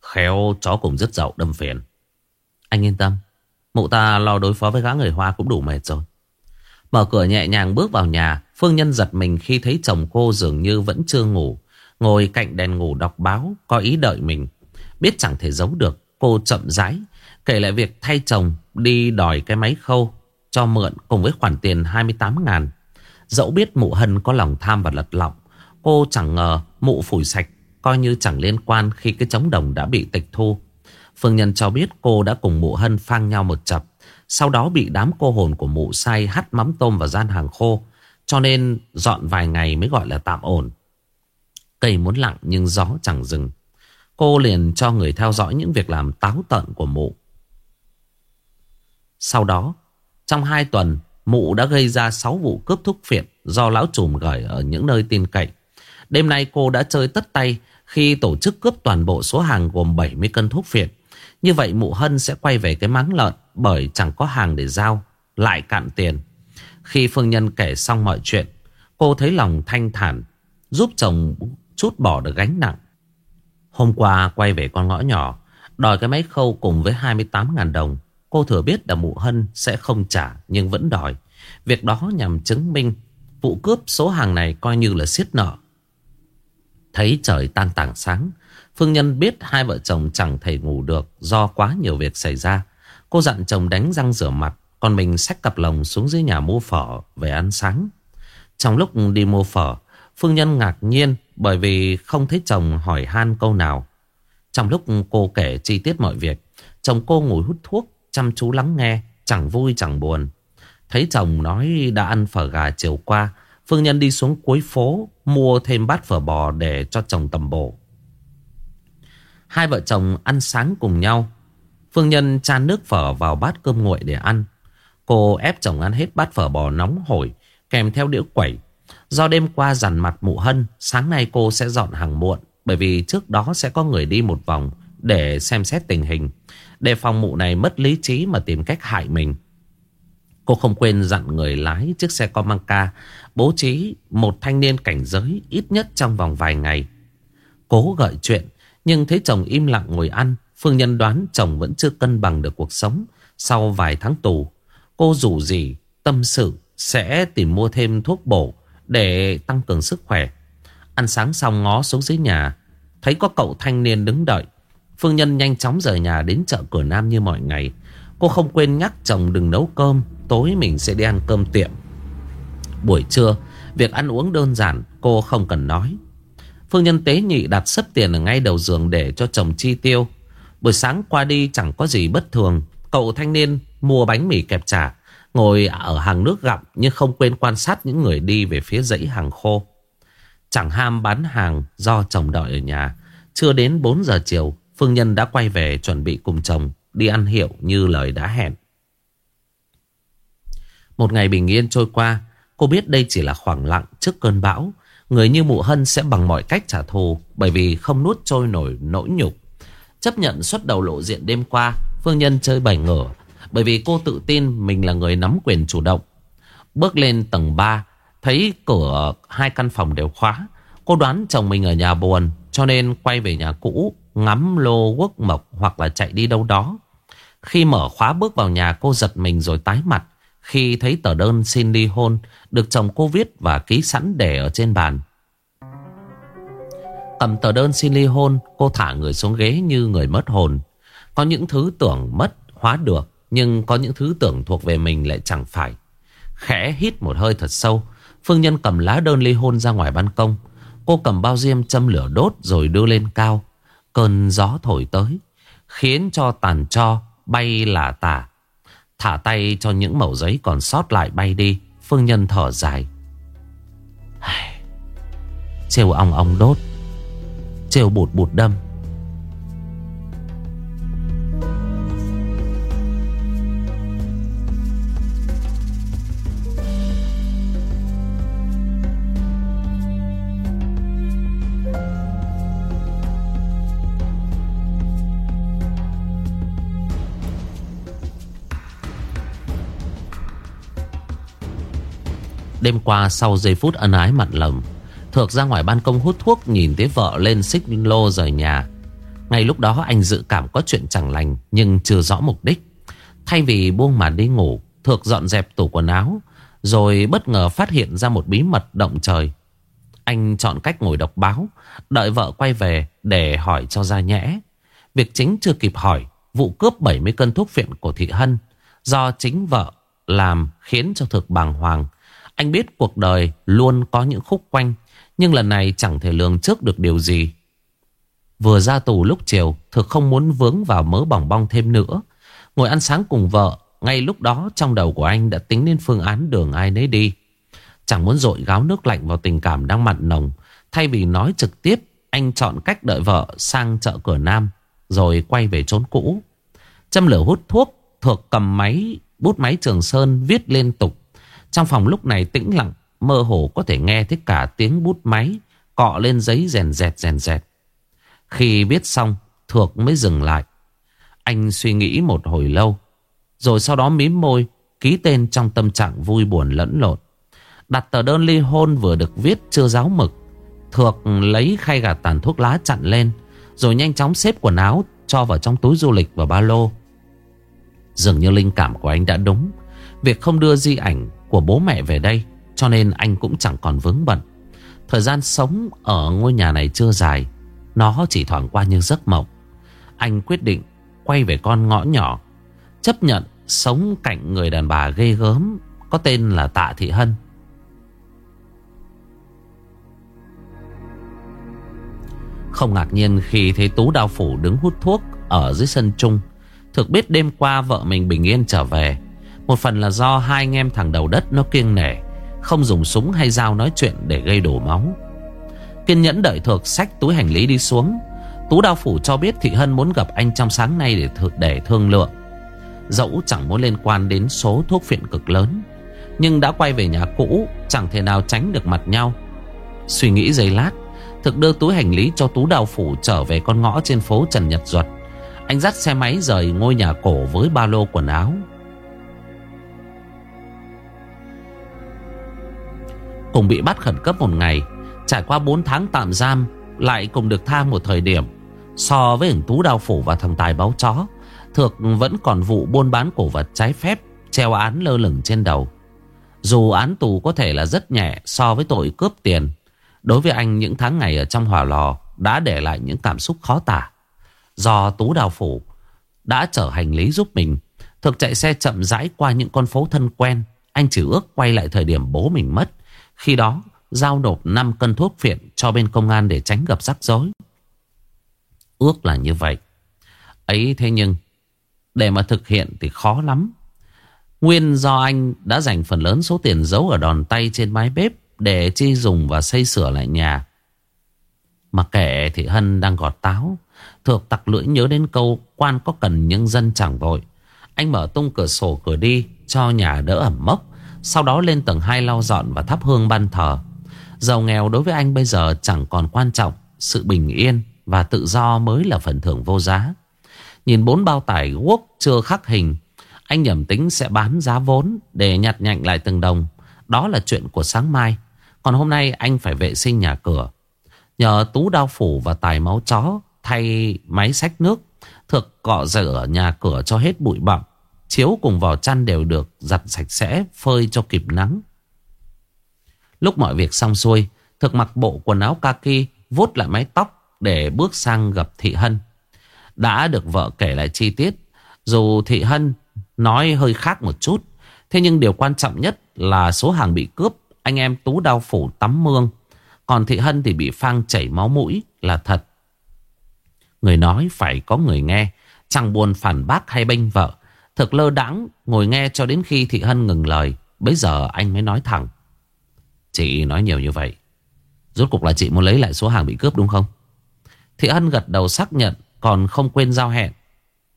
Speaker 1: Khéo, chó cùng rất dậu đâm phiền. Anh yên tâm. Mụ ta lo đối phó với gã người Hoa cũng đủ mệt rồi. Mở cửa nhẹ nhàng bước vào nhà, Phương Nhân giật mình khi thấy chồng cô dường như vẫn chưa ngủ. Ngồi cạnh đèn ngủ đọc báo, Có ý đợi mình. Biết chẳng thể giấu được, Cô chậm rãi, Kể lại việc thay chồng đi đòi cái máy khâu, Cho mượn cùng với khoản tiền 28 ngàn. Dẫu biết mụ Hân có lòng tham và lật lọng, Cô chẳng ngờ mụ phủi sạch, Coi như chẳng liên quan khi cái trống đồng đã bị tịch thu. Phương Nhân cho biết cô đã cùng mụ Hân phang nhau một chập, Sau đó bị đám cô hồn của mụ say hắt mắm tôm vào gian hàng khô, Cho nên dọn vài ngày mới gọi là tạm ổn. Cây muốn lặng nhưng gió chẳng dừng. Cô liền cho người theo dõi những việc làm táo tợn của mụ. Sau đó, Trong hai tuần, Mụ đã gây ra 6 vụ cướp thúc phiện do lão trùm gửi ở những nơi tin cậy. Đêm nay cô đã chơi tất tay khi tổ chức cướp toàn bộ số hàng gồm 70 cân thuốc phiện. Như vậy mụ Hân sẽ quay về cái máng lợn bởi chẳng có hàng để giao, lại cạn tiền. Khi Phương Nhân kể xong mọi chuyện, cô thấy lòng thanh thản, giúp chồng chút bỏ được gánh nặng. Hôm qua quay về con ngõ nhỏ, đòi cái máy khâu cùng với 28.000 đồng. Cô thừa biết là mụ Hân sẽ không trả nhưng vẫn đòi. Việc đó nhằm chứng minh vụ cướp số hàng này coi như là siết nợ. Thấy trời tan tảng sáng, Phương Nhân biết hai vợ chồng chẳng thể ngủ được do quá nhiều việc xảy ra. Cô dặn chồng đánh răng rửa mặt, còn mình xách cặp lồng xuống dưới nhà mua phở về ăn sáng. Trong lúc đi mua phở, Phương Nhân ngạc nhiên bởi vì không thấy chồng hỏi han câu nào. Trong lúc cô kể chi tiết mọi việc, chồng cô ngồi hút thuốc, chăm chú lắng nghe, chẳng vui chẳng buồn. Thấy chồng nói đã ăn phở gà chiều qua, Phương Nhân đi xuống cuối phố mua thêm bát phở bò để cho chồng tầm bổ. Hai vợ chồng ăn sáng cùng nhau. Phương Nhân chan nước phở vào bát cơm nguội để ăn. Cô ép chồng ăn hết bát phở bò nóng hổi kèm theo đĩa quẩy. Do đêm qua dằn mặt mụ hân, sáng nay cô sẽ dọn hàng muộn. Bởi vì trước đó sẽ có người đi một vòng để xem xét tình hình. Để phòng mụ này mất lý trí mà tìm cách hại mình. Cô không quên dặn người lái chiếc xe con mang ca bố trí một thanh niên cảnh giới ít nhất trong vòng vài ngày. Cố gợi chuyện, nhưng thấy chồng im lặng ngồi ăn. Phương Nhân đoán chồng vẫn chưa cân bằng được cuộc sống sau vài tháng tù. Cô rủ gì, tâm sự sẽ tìm mua thêm thuốc bổ để tăng cường sức khỏe. Ăn sáng xong ngó xuống dưới nhà, thấy có cậu thanh niên đứng đợi. Phương Nhân nhanh chóng rời nhà đến chợ cửa Nam như mọi ngày. Cô không quên nhắc chồng đừng nấu cơm, Tối mình sẽ đi ăn cơm tiệm. Buổi trưa, Việc ăn uống đơn giản, cô không cần nói. Phương Nhân tế nhị đặt sấp tiền ở ngay đầu giường để cho chồng chi tiêu. Buổi sáng qua đi chẳng có gì bất thường, Cậu thanh niên mua bánh mì kẹp chả Ngồi ở hàng nước gặm Nhưng không quên quan sát những người đi về phía dãy hàng khô. Chẳng ham bán hàng do chồng đợi ở nhà. Chưa đến 4 giờ chiều, Phương Nhân đã quay về chuẩn bị cùng chồng. Đi ăn hiệu như lời đã hẹn. Một ngày bình yên trôi qua, Cô biết đây chỉ là khoảng lặng trước cơn bão. Người như mụ hân sẽ bằng mọi cách trả thù Bởi vì không nuốt trôi nổi nỗi nhục. Chấp nhận xuất đầu lộ diện đêm qua, Phương Nhân chơi bảy ngửa, Bởi vì cô tự tin mình là người nắm quyền chủ động. Bước lên tầng 3 Thấy cửa hai căn phòng đều khóa. Cô đoán chồng mình ở nhà buồn, Cho nên quay về nhà cũ, Ngắm lô quốc mộc hoặc là chạy đi đâu đó. Khi mở khóa bước vào nhà, cô giật mình rồi tái mặt. Khi thấy tờ đơn xin ly hôn, Được chồng cô viết và ký sẵn để ở trên bàn. Cầm tờ đơn xin ly hôn, Cô thả người xuống ghế như người mất hồn. Có những thứ tưởng mất, hóa được, Nhưng có những thứ tưởng thuộc về mình lại chẳng phải. Khẽ hít một hơi thật sâu, Phương Nhân cầm lá đơn ly hôn ra ngoài ban công. Cô cầm bao diêm châm lửa đốt rồi đưa lên cao. Cơn gió thổi tới, Khiến cho tàn cho bay là tả Thả tay cho những mẩu giấy còn sót lại bay đi. Phương Nhân thở dài. Trêu ong ong đốt. Trêu bụt bụt đâm. Đêm qua sau giây phút ân ái mặn lầm, Thược ra ngoài ban công hút thuốc Nhìn thấy vợ lên xích lô rời nhà. Ngay lúc đó anh dự cảm có chuyện chẳng lành, Nhưng chưa rõ mục đích. Thay vì buông màn đi ngủ, Thược dọn dẹp tủ quần áo, Rồi bất ngờ phát hiện ra một bí mật động trời. Anh chọn cách ngồi đọc báo, Đợi vợ quay về Để hỏi cho ra nhẽ. Việc chính chưa kịp hỏi, Vụ cướp 70 cân thuốc phiện của thị Hân Do chính vợ làm khiến cho thực bàng hoàng anh biết cuộc đời luôn có những khúc quanh, Nhưng lần này chẳng thể lường trước được điều gì. Vừa ra tù lúc chiều, Thực không muốn vướng vào mớ bỏng bong thêm nữa. Ngồi ăn sáng cùng vợ, Ngay lúc đó trong đầu của anh đã tính đến phương án đường ai nấy đi. Chẳng muốn dội gáo nước lạnh vào tình cảm đang mặn nồng, Thay vì nói trực tiếp, Anh chọn cách đợi vợ sang chợ cửa Nam, Rồi quay về trốn cũ. Châm lửa hút thuốc Thuộc cầm máy, Bút máy Trường Sơn viết liên tục trong phòng lúc này tĩnh lặng, Mơ hồ có thể nghe thấy cả tiếng bút máy Cọ lên giấy rèn rẹt rèn rẹt. Khi viết xong, Thược mới dừng lại. Anh suy nghĩ một hồi lâu, Rồi sau đó mím môi, Ký tên trong tâm trạng vui buồn lẫn lộn. Đặt tờ đơn ly hôn vừa được viết chưa giáo mực, Thược lấy khay gạt tàn thuốc lá chặn lên, Rồi nhanh chóng xếp quần áo Cho vào trong túi du lịch và ba lô. Dường như linh cảm của anh đã đúng. Việc không đưa di ảnh của bố mẹ về đây, Cho nên anh cũng chẳng còn vướng bận. Thời gian sống ở ngôi nhà này chưa dài, Nó chỉ thoảng qua như giấc mộng. Anh quyết định quay về con ngõ nhỏ, Chấp nhận sống cạnh người đàn bà ghê gớm Có tên là Tạ Thị Hân. Không ngạc nhiên khi thấy Tú Đao Phủ đứng hút thuốc ở dưới sân trung Thực biết đêm qua vợ mình bình yên trở về một phần là do hai anh em thằng đầu đất nó kiêng nể Không dùng súng hay dao nói chuyện để gây đổ máu. Kiên nhẫn đợi thuộc sách túi hành lý đi xuống. Tú Đao Phủ cho biết Thị Hân muốn gặp anh trong sáng nay để, th để thương lượng. Dẫu chẳng muốn liên quan đến số thuốc phiện cực lớn Nhưng đã quay về nhà cũ Chẳng thể nào tránh được mặt nhau. Suy nghĩ giây lát Thực đưa túi hành lý cho Tú đào Phủ trở về con ngõ trên phố Trần Nhật Duật. Anh dắt xe máy rời ngôi nhà cổ với ba lô quần áo. Cùng bị bắt khẩn cấp một ngày. Trải qua 4 tháng tạm giam, Lại cùng được tha một thời điểm. So với hình Tú Đao Phủ và thằng Tài Báo Chó, Thược vẫn còn vụ buôn bán cổ vật trái phép, Treo án lơ lửng trên đầu. Dù án tù có thể là rất nhẹ So với tội cướp tiền, Đối với anh những tháng ngày ở trong hỏa lò Đã để lại những cảm xúc khó tả. Do Tú Đào Phủ Đã chở hành lý giúp mình Thực chạy xe chậm rãi qua những con phố thân quen. Anh chỉ ước quay lại thời điểm bố mình mất khi đó, giao nộp 5 cân thuốc phiện cho bên công an để tránh gặp rắc rối. Ước là như vậy. Ấy thế nhưng, để mà thực hiện thì khó lắm. Nguyên do anh đã dành phần lớn số tiền giấu ở đòn tay trên mái bếp để chi dùng và xây sửa lại nhà. Mà kể thì Hân đang gọt táo. Thược tặc lưỡi nhớ đến câu quan có cần nhưng dân chẳng vội. Anh mở tung cửa sổ cửa đi cho nhà đỡ ẩm mốc. Sau đó lên tầng 2 lau dọn và thắp hương ban thờ. Giàu nghèo đối với anh bây giờ chẳng còn quan trọng, Sự bình yên và tự do mới là phần thưởng vô giá. Nhìn bốn bao tải guốc chưa khắc hình, Anh nhầm tính sẽ bán giá vốn để nhặt nhạnh lại từng đồng. Đó là chuyện của sáng mai. Còn hôm nay anh phải vệ sinh nhà cửa. Nhờ tú đao phủ và tài máu chó Thay máy sách nước Thực cọ rửa nhà cửa cho hết bụi bặm. Chiếu cùng vỏ chăn đều được giặt sạch sẽ phơi cho kịp nắng. Lúc mọi việc xong xuôi, thực mặc bộ quần áo kaki vuốt lại mái tóc để bước sang gặp Thị Hân. Đã được vợ kể lại chi tiết, dù Thị Hân nói hơi khác một chút, thế nhưng điều quan trọng nhất là số hàng bị cướp, anh em Tú đau phủ tắm mương. Còn Thị Hân thì bị phang chảy máu mũi là thật. Người nói phải có người nghe, chẳng buồn phản bác hay bênh vợ. Thực lơ đãng, ngồi nghe cho đến khi Thị Hân ngừng lời. Bây giờ anh mới nói thẳng. Chị nói nhiều như vậy. Rốt cuộc là chị muốn lấy lại số hàng bị cướp đúng không? Thị Hân gật đầu xác nhận, còn không quên giao hẹn.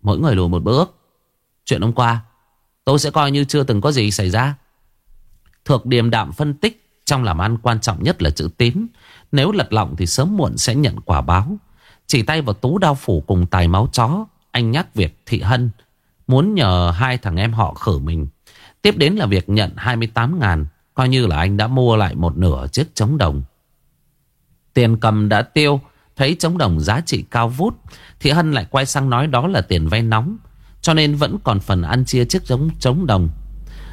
Speaker 1: Mỗi người lùi một bước. Chuyện hôm qua, tôi sẽ coi như chưa từng có gì xảy ra. Thược điềm đạm phân tích, trong làm ăn quan trọng nhất là chữ tín. Nếu lật lọng thì sớm muộn sẽ nhận quả báo. Chỉ tay vào tú đao phủ cùng tài máu chó. Anh nhắc việc Thị Hân muốn nhờ hai thằng em họ khử mình. Tiếp đến là việc nhận 28 ngàn. Coi như là anh đã mua lại một nửa chiếc trống đồng. Tiền cầm đã tiêu. Thấy trống đồng giá trị cao vút. Thị Hân lại quay sang nói đó là tiền vay nóng. Cho nên vẫn còn phần ăn chia chiếc trống, trống đồng.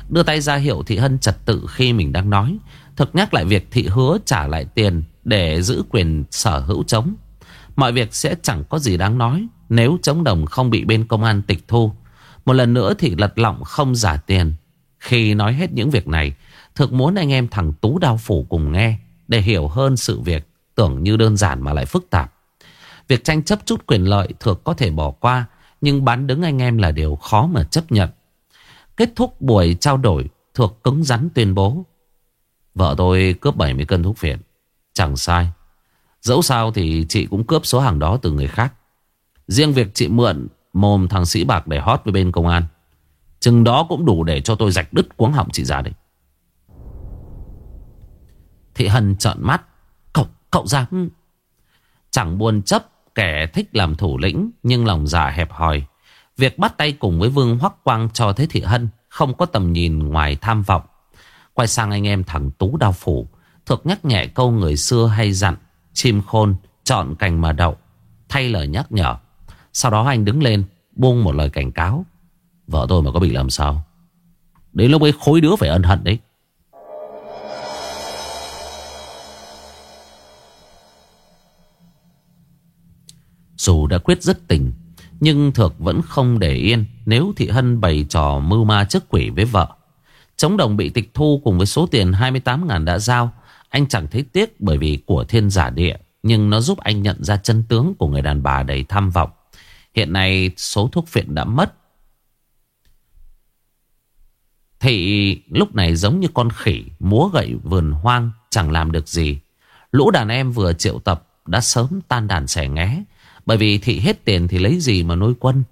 Speaker 1: Đưa tay ra hiệu Thị Hân trật tự khi mình đang nói. Thực nhắc lại việc Thị hứa trả lại tiền để giữ quyền sở hữu trống. Mọi việc sẽ chẳng có gì đáng nói nếu trống đồng không bị bên công an tịch thu. Một lần nữa thì lật lọng không giả tiền. Khi nói hết những việc này, thực muốn anh em thằng Tú Đao Phủ cùng nghe để hiểu hơn sự việc tưởng như đơn giản mà lại phức tạp. Việc tranh chấp chút quyền lợi thực có thể bỏ qua, nhưng bán đứng anh em là điều khó mà chấp nhận. Kết thúc buổi trao đổi, thuộc cứng rắn tuyên bố. Vợ tôi cướp 70 cân thuốc phiện. Chẳng sai. Dẫu sao thì chị cũng cướp số hàng đó từ người khác. Riêng việc chị mượn mồm thằng sĩ bạc để hót với bên công an. Chừng đó cũng đủ để cho tôi rạch đứt cuống họng chị ra đấy. Thị Hân trợn mắt. Cậu, cậu dám... Chẳng buồn chấp kẻ thích làm thủ lĩnh nhưng lòng dạ hẹp hòi. Việc bắt tay cùng với Vương Hoắc Quang cho Thế Thị Hân không có tầm nhìn ngoài tham vọng. Quay sang anh em thằng Tú Đao Phủ, thuộc nhắc nhẹ câu người xưa hay dặn, chim khôn, chọn cành mà đậu, thay lời nhắc nhở. Sau đó anh đứng lên, buông một lời cảnh cáo. Vợ tôi mà có bị làm sao? Đến lúc ấy khối đứa phải ân hận đấy. Dù đã quyết rất tình Nhưng Thược vẫn không để yên Nếu Thị Hân bày trò mưu ma trước quỷ với vợ Chống đồng bị tịch thu cùng với số tiền 28.000 đã giao Anh chẳng thấy tiếc bởi vì của thiên giả địa Nhưng nó giúp anh nhận ra chân tướng của người đàn bà đầy tham vọng Hiện nay số thuốc phiện đã mất. Thị lúc này giống như con khỉ, Múa gậy vườn hoang, Chẳng làm được gì. Lũ đàn em vừa triệu tập Đã sớm tan đàn xẻ nghé. Bởi vì thị hết tiền thì lấy gì mà nuôi quân.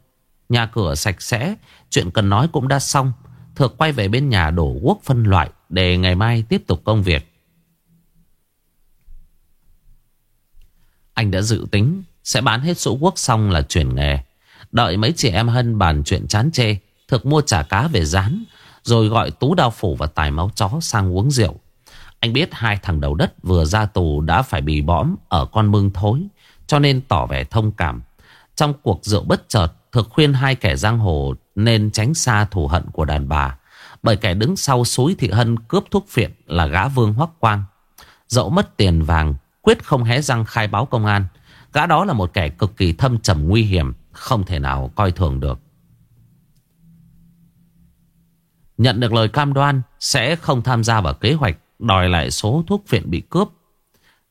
Speaker 1: Nhà cửa sạch sẽ, Chuyện cần nói cũng đã xong. Thược quay về bên nhà đổ quốc phân loại Để ngày mai tiếp tục công việc. Anh đã dự tính. Sẽ bán hết số quốc xong là chuyển nghề. Đợi mấy chị em Hân bàn chuyện chán chê, Thực mua chả cá về rán, Rồi gọi Tú Đao Phủ và Tài Máu Chó sang uống rượu. Anh biết hai thằng đầu đất vừa ra tù đã phải bị bõm ở con mương thối, cho nên tỏ vẻ thông cảm. Trong cuộc rượu bất chợt, Thực khuyên hai kẻ giang hồ Nên tránh xa thù hận của đàn bà, Bởi kẻ đứng sau suối thị hân Cướp thuốc phiện là gã vương hoắc quang. Dẫu mất tiền vàng, Quyết không hé răng khai báo công an Gã đó là một kẻ cực kỳ thâm trầm nguy hiểm, Không thể nào coi thường được Nhận được lời cam đoan, Sẽ không tham gia vào kế hoạch Đòi lại số thuốc phiện bị cướp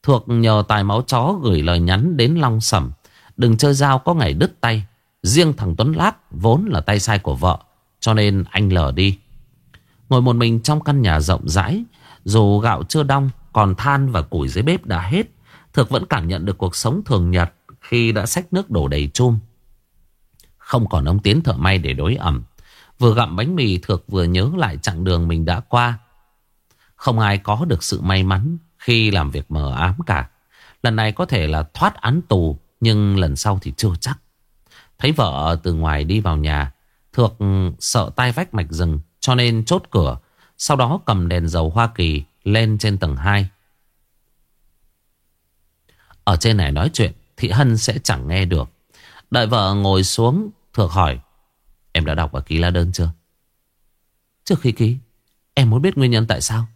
Speaker 1: Thuộc nhờ tài máu chó gửi lời nhắn đến Long sầm, Đừng chơi dao có ngày đứt tay. Riêng thằng Tuấn Lát vốn là tay sai của vợ. Cho nên anh lờ đi. Ngồi một mình trong căn nhà rộng rãi. Dù gạo chưa đong, còn than và củi dưới bếp đã hết. Thực vẫn cảm nhận được cuộc sống thường nhật khi đã xách nước đổ đầy chum. Không còn ông Tiến thợ may để đối ẩm. Vừa gặm bánh mì Thược vừa nhớ lại chặng đường mình đã qua. Không ai có được sự may mắn khi làm việc mờ ám cả. Lần này có thể là thoát án tù, nhưng lần sau thì chưa chắc. Thấy vợ từ ngoài đi vào nhà, Thược sợ tai vách mạch rừng, cho nên chốt cửa. Sau đó cầm đèn dầu Hoa Kỳ lên trên tầng 2. Ở trên này nói chuyện, Thị Hân sẽ chẳng nghe được. Đợi vợ ngồi xuống, Thược hỏi, em đã đọc và ký lá đơn chưa? Trước khi ký, em muốn biết nguyên nhân tại sao.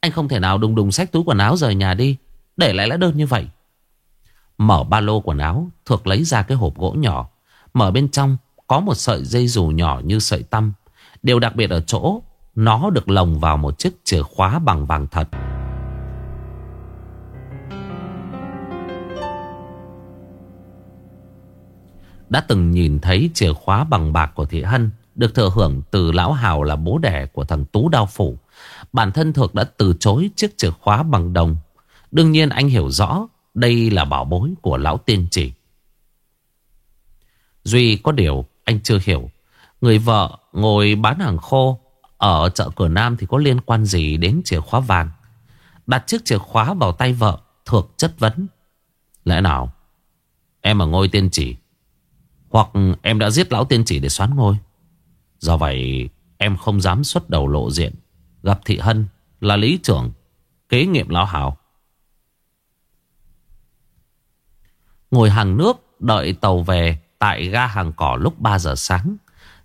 Speaker 1: Anh không thể nào đùng đùng xách túi quần áo rời nhà đi Để lại lá đơn như vậy Mở ba lô quần áo Thược lấy ra cái hộp gỗ nhỏ Mở bên trong có một sợi dây dù nhỏ như sợi tăm Điều đặc biệt ở chỗ Nó được lồng vào một chiếc chìa khóa bằng vàng thật Đã từng nhìn thấy chìa khóa bằng bạc của Thị Hân, Được thừa hưởng từ lão Hào là bố đẻ của thằng Tú Đao Phủ. Bản thân Thược đã từ chối chiếc chìa khóa bằng đồng. Đương nhiên anh hiểu rõ, Đây là bảo bối của lão tiên chỉ Duy có điều anh chưa hiểu. Người vợ ngồi bán hàng khô Ở chợ cửa Nam thì có liên quan gì đến chìa khóa vàng? Đặt chiếc chìa khóa vào tay vợ, Thược chất vấn. Lẽ nào Em ở ngôi tiên chỉ hoặc em đã giết lão tiên chỉ để xoán ngôi Do vậy em không dám xuất đầu lộ diện Gặp Thị Hân là lý trưởng Kế nghiệm lão hảo Ngồi hàng nước đợi tàu về tại ga hàng cỏ lúc 3 giờ sáng.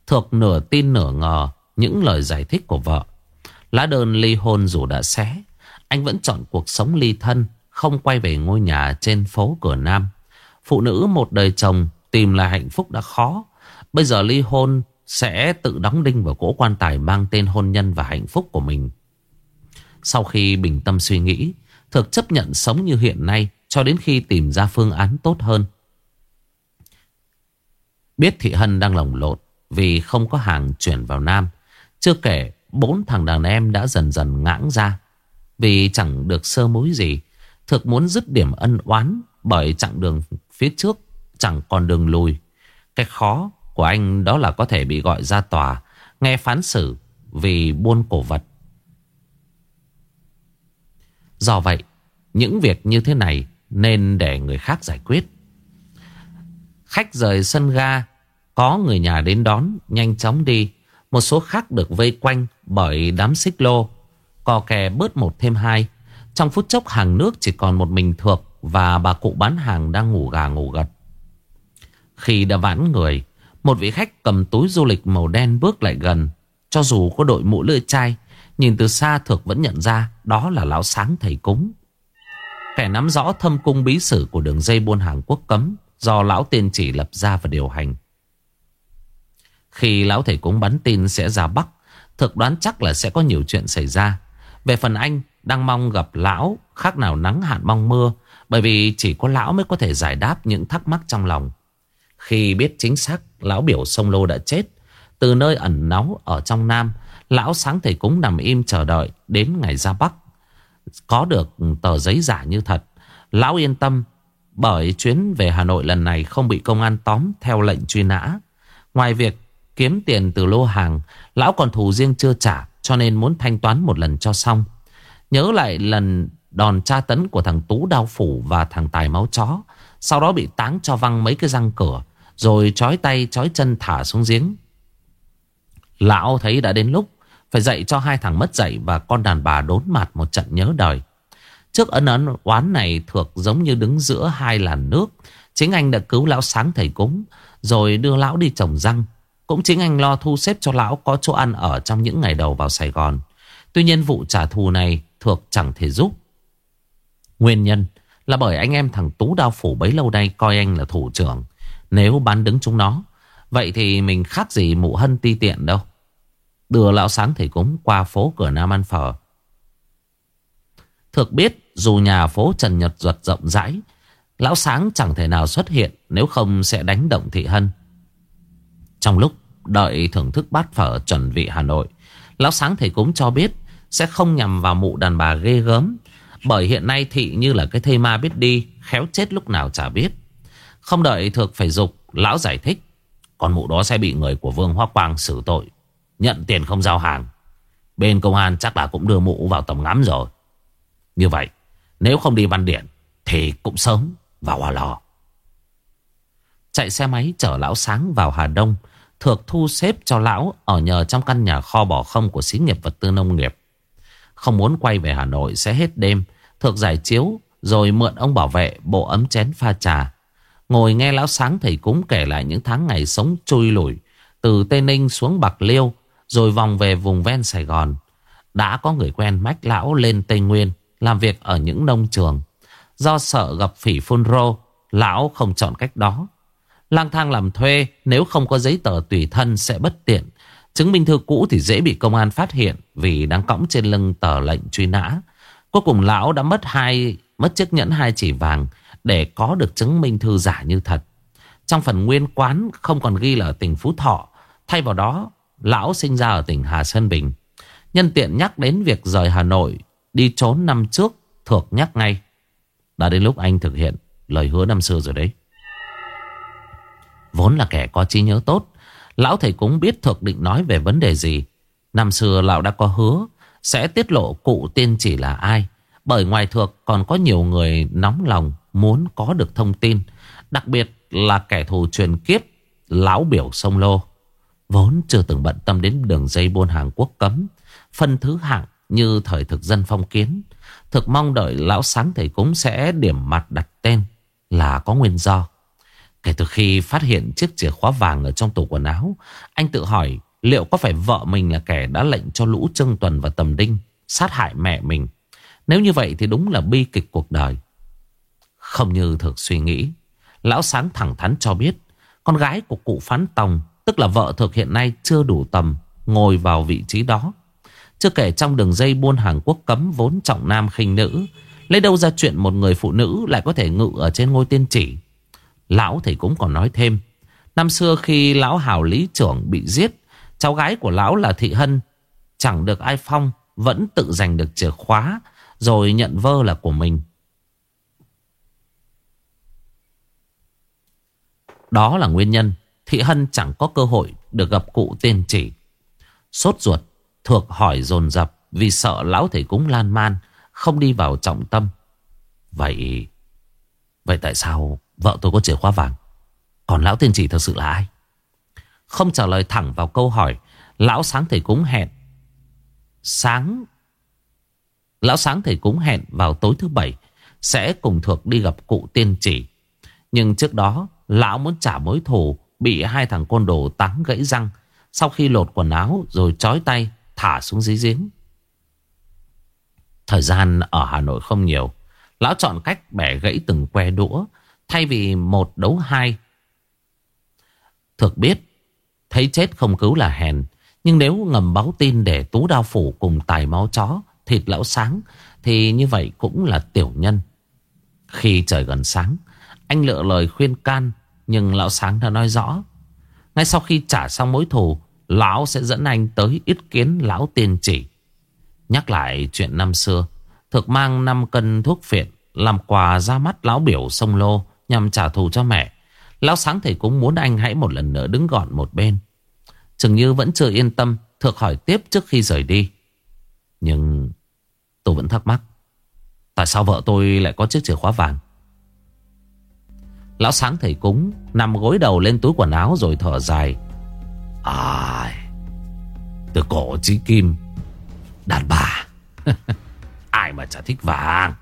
Speaker 1: Thược nửa tin nửa ngờ những lời giải thích của vợ. Lá đơn ly hôn dù đã xé, anh vẫn chọn cuộc sống ly thân, không quay về ngôi nhà trên phố cửa Nam. Phụ nữ một đời chồng tìm lại hạnh phúc đã khó. Bây giờ ly hôn sẽ tự đóng đinh vào cỗ quan tài mang tên hôn nhân và hạnh phúc của mình. Sau khi bình tâm suy nghĩ, Thực chấp nhận sống như hiện nay cho đến khi tìm ra phương án tốt hơn. Biết Thị Hân đang lồng lộn vì không có hàng chuyển vào Nam. Chưa kể bốn thằng đàn em đã dần dần ngãng ra. Vì chẳng được sơ mối gì. Thực muốn dứt điểm ân oán bởi chặng đường phía trước chẳng còn đường lùi. Cái khó của anh đó là có thể bị gọi ra tòa, nghe phán xử vì buôn cổ vật. Do vậy, những việc như thế này nên để người khác giải quyết. Khách rời sân ga Có người nhà đến đón Nhanh chóng đi Một số khác được vây quanh bởi đám xích lô Cò kè bớt một thêm hai Trong phút chốc hàng nước chỉ còn một mình thược Và bà cụ bán hàng đang ngủ gà ngủ gật khi đã vãn người Một vị khách cầm túi du lịch màu đen bước lại gần Cho dù có đội mũ lưỡi chai Nhìn từ xa Thược vẫn nhận ra Đó là lão sáng thầy cúng Kẻ nắm rõ thâm cung bí sử của đường dây buôn hàng quốc cấm do lão tiên chỉ lập ra và điều hành. Khi lão thầy cúng bắn tin sẽ ra Bắc, thực đoán chắc là sẽ có nhiều chuyện xảy ra. Về phần anh, đang mong gặp lão khác nào nắng hạn mong mưa, bởi vì chỉ có lão mới có thể giải đáp những thắc mắc trong lòng. Khi biết chính xác lão biểu sông Lô đã chết, từ nơi ẩn náu ở trong Nam, lão sáng thầy cúng nằm im chờ đợi đến ngày ra Bắc. Có được tờ giấy giả như thật, lão yên tâm bởi chuyến về Hà Nội lần này không bị công an tóm theo lệnh truy nã. Ngoài việc kiếm tiền từ lô hàng, lão còn thù riêng chưa trả cho nên muốn thanh toán một lần cho xong. Nhớ lại lần đòn tra tấn của thằng Tú đau phủ và thằng Tài máu chó. Sau đó bị táng cho văng mấy cái răng cửa rồi trói tay trói chân thả xuống giếng. Lão thấy đã đến lúc phải dạy cho hai thằng mất dạy và con đàn bà đốn mặt một trận nhớ đời. Trước ấn ấn oán này thuộc giống như đứng giữa hai làn nước. Chính anh đã cứu lão sáng thầy cúng, rồi đưa lão đi trồng răng. Cũng chính anh lo thu xếp cho lão có chỗ ăn ở trong những ngày đầu vào Sài Gòn. Tuy nhiên vụ trả thù này thuộc chẳng thể giúp. Nguyên nhân là bởi anh em thằng Tú Đao Phủ bấy lâu nay coi anh là thủ trưởng. Nếu bán đứng chúng nó, vậy thì mình khác gì mụ hân ti tiện đâu. Đưa lão sáng thầy cúng qua phố cửa Nam ăn phở. Thực biết dù nhà phố Trần Nhật Duật rộng rãi Lão Sáng chẳng thể nào xuất hiện Nếu không sẽ đánh động thị hân Trong lúc đợi thưởng thức bát phở chuẩn vị Hà Nội Lão Sáng thầy cúng cho biết Sẽ không nhằm vào mụ đàn bà ghê gớm Bởi hiện nay thị như là cái thây ma biết đi Khéo chết lúc nào chả biết không đợi thực phải dục, Lão giải thích. Còn mụ đó sẽ bị người của Vương Hoa Quang xử tội. Nhận tiền không giao hàng. Bên công an chắc là cũng đưa mụ vào tầm ngắm rồi. Như vậy, nếu không đi văn điện, Thì cũng sớm vào Hòa Lò. Chạy xe máy chở lão sáng vào Hà Đông, Thược thu xếp cho lão Ở nhờ trong căn nhà kho bỏ không Của xí nghiệp vật tư nông nghiệp. Không muốn quay về Hà Nội sẽ hết đêm, Thược giải chiếu Rồi mượn ông bảo vệ bộ ấm chén pha trà. Ngồi nghe lão sáng thầy cúng kể lại những tháng ngày sống chui lủi Từ Tây Ninh xuống Bạc Liêu Rồi vòng về vùng ven Sài Gòn. Đã có người quen mách lão lên Tây Nguyên làm việc ở những nông trường. Do sợ gặp phỉ phun rô, Lão không chọn cách đó. Lang thang làm thuê Nếu không có giấy tờ tùy thân sẽ bất tiện. Chứng minh thư cũ thì dễ bị công an phát hiện Vì đang cõng trên lưng tờ lệnh truy nã. Cuối cùng lão đã mất hai Mất chiếc nhẫn hai chỉ vàng để có được chứng minh thư giả như thật. Trong phần nguyên quán Không còn ghi là ở tỉnh Phú Thọ, Thay vào đó, Lão sinh ra ở tỉnh Hà Sơn Bình. Nhân tiện nhắc đến việc rời Hà Nội, Đi trốn năm trước, thuộc nhắc ngay. Đã đến lúc anh thực hiện lời hứa năm xưa rồi đấy. Vốn là kẻ có trí nhớ tốt, Lão thầy cũng biết Thược định nói về vấn đề gì. Năm xưa lão đã có hứa, Sẽ tiết lộ cụ tiên chỉ là ai, Bởi ngoài Thược còn có nhiều người nóng lòng Muốn có được thông tin, Đặc biệt là kẻ thù truyền kiếp, Lão biểu sông lô. Vốn chưa từng bận tâm đến đường dây buôn hàng quốc cấm Phân thứ hạng như thời thực dân phong kiến, Thực mong đợi lão sáng thầy cúng sẽ điểm mặt đặt tên là có nguyên do. Kể từ khi phát hiện chiếc chìa khóa vàng ở trong tủ quần áo, Anh tự hỏi liệu có phải vợ mình là kẻ đã lệnh cho lũ Trương Tuần và Tầm Đinh Sát hại mẹ mình. Nếu như vậy thì đúng là bi kịch cuộc đời. Không như thực suy nghĩ. Lão sáng thẳng thắn cho biết, Con gái của cụ Phán Tòng, Tức là vợ thực hiện nay, chưa đủ tầm, Ngồi vào vị trí đó. Chưa kể trong đường dây buôn hàng quốc cấm Vốn trọng nam khinh nữ, Lấy đâu ra chuyện một người phụ nữ Lại có thể ngự ở trên ngôi tiên chỉ? Lão thì cũng còn nói thêm, Năm xưa khi lão hào lý trưởng bị giết, Cháu gái của lão là Thị Hân, Chẳng được ai phong, Vẫn tự giành được chìa khóa, Rồi nhận vơ là của mình. Đó là nguyên nhân Thị Hân chẳng có cơ hội Được gặp cụ tiên chỉ. Sốt ruột Thược hỏi dồn dập Vì sợ lão thầy cúng lan man Không đi vào trọng tâm. Vậy Vậy tại sao Vợ tôi có chìa khóa vàng? Còn lão tiên chỉ thật sự là ai? Không trả lời thẳng vào câu hỏi, Lão sáng thầy cúng hẹn. Sáng, Lão sáng thầy cúng hẹn vào tối thứ bảy Sẽ cùng Thược đi gặp cụ tiên chỉ. Nhưng trước đó Lão muốn trả mối thù, Bị hai thằng côn đồ táng gãy răng. Sau khi lột quần áo Rồi trói tay, thả xuống dưới giếng. Thời gian ở Hà Nội không nhiều. Lão chọn cách bẻ gãy từng que đũa, Thay vì một đấu hai. Thực biết, Thấy chết không cứu là hèn, Nhưng nếu ngầm báo tin để tú đao phủ Cùng tài máu chó, Thịt lão sáng, Thì như vậy cũng là tiểu nhân. Khi trời gần sáng anh lựa lời khuyên can, Nhưng lão sáng đã nói rõ. Ngay sau khi trả xong mối thù, Lão sẽ dẫn anh tới ít kiến lão tiên chỉ. Nhắc lại chuyện năm xưa, Thực mang 5 cân thuốc phiện, Làm quà ra mắt lão biểu sông lô Nhằm trả thù cho mẹ. Lão sáng thì cũng muốn anh hãy một lần nữa đứng gọn một bên. Chừng như vẫn chưa yên tâm thực hỏi tiếp trước khi rời đi. Nhưng tôi vẫn thắc mắc, Tại sao vợ tôi lại có chiếc chìa khóa vàng? Lão sáng thầy cúng, Nằm gối đầu lên túi quần áo rồi thở dài. À Từ cổ chí kim, Đàn bà. Ai mà chả thích vàng.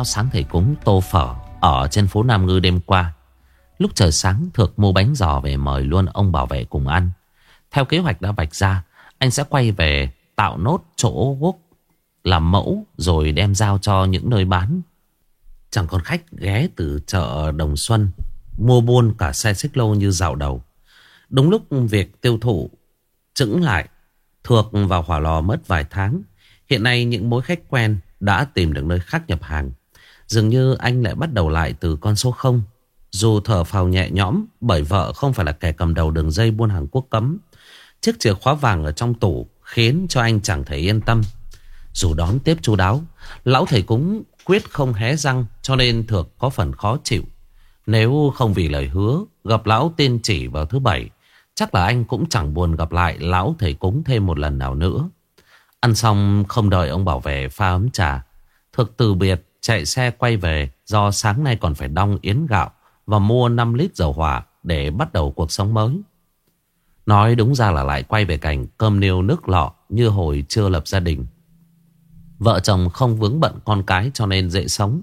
Speaker 1: Lao sáng thầy cúng tô phở Ở trên phố Nam Ngư đêm qua. Lúc trời sáng, Thược mua bánh giò về mời luôn ông bảo vệ cùng ăn. Theo kế hoạch đã vạch ra, Anh sẽ quay về tạo nốt chỗ quốc Làm mẫu Rồi đem giao cho những nơi bán. Chẳng còn khách ghé từ chợ Đồng Xuân, Mua buôn cả xe xích lô như dạo đầu. Đúng lúc việc tiêu thụ Chững lại, Thược vào hỏa lò mất vài tháng. Hiện nay những mối khách quen đã tìm được nơi khác nhập hàng. Dường như anh lại bắt đầu lại từ con số 0. Dù thở phào nhẹ nhõm bởi vợ không phải là kẻ cầm đầu đường dây buôn hàng quốc cấm. Chiếc chìa khóa vàng ở trong tủ khiến cho anh chẳng thể yên tâm. Dù đón tiếp chú đáo, lão thầy cúng quyết không hé răng cho nên Thược có phần khó chịu. Nếu không vì lời hứa gặp lão tên chỉ vào thứ bảy, chắc là anh cũng chẳng buồn gặp lại lão thầy cúng thêm một lần nào nữa. Ăn xong không đợi ông bảo vệ pha ấm trà. Thực từ biệt chạy xe quay về, do sáng nay còn phải đong yến gạo và mua 5 lít dầu hỏa để bắt đầu cuộc sống mới. Nói đúng ra là lại quay về cảnh cơm niêu nước lọ như hồi chưa lập gia đình. Vợ chồng không vướng bận con cái cho nên dễ sống.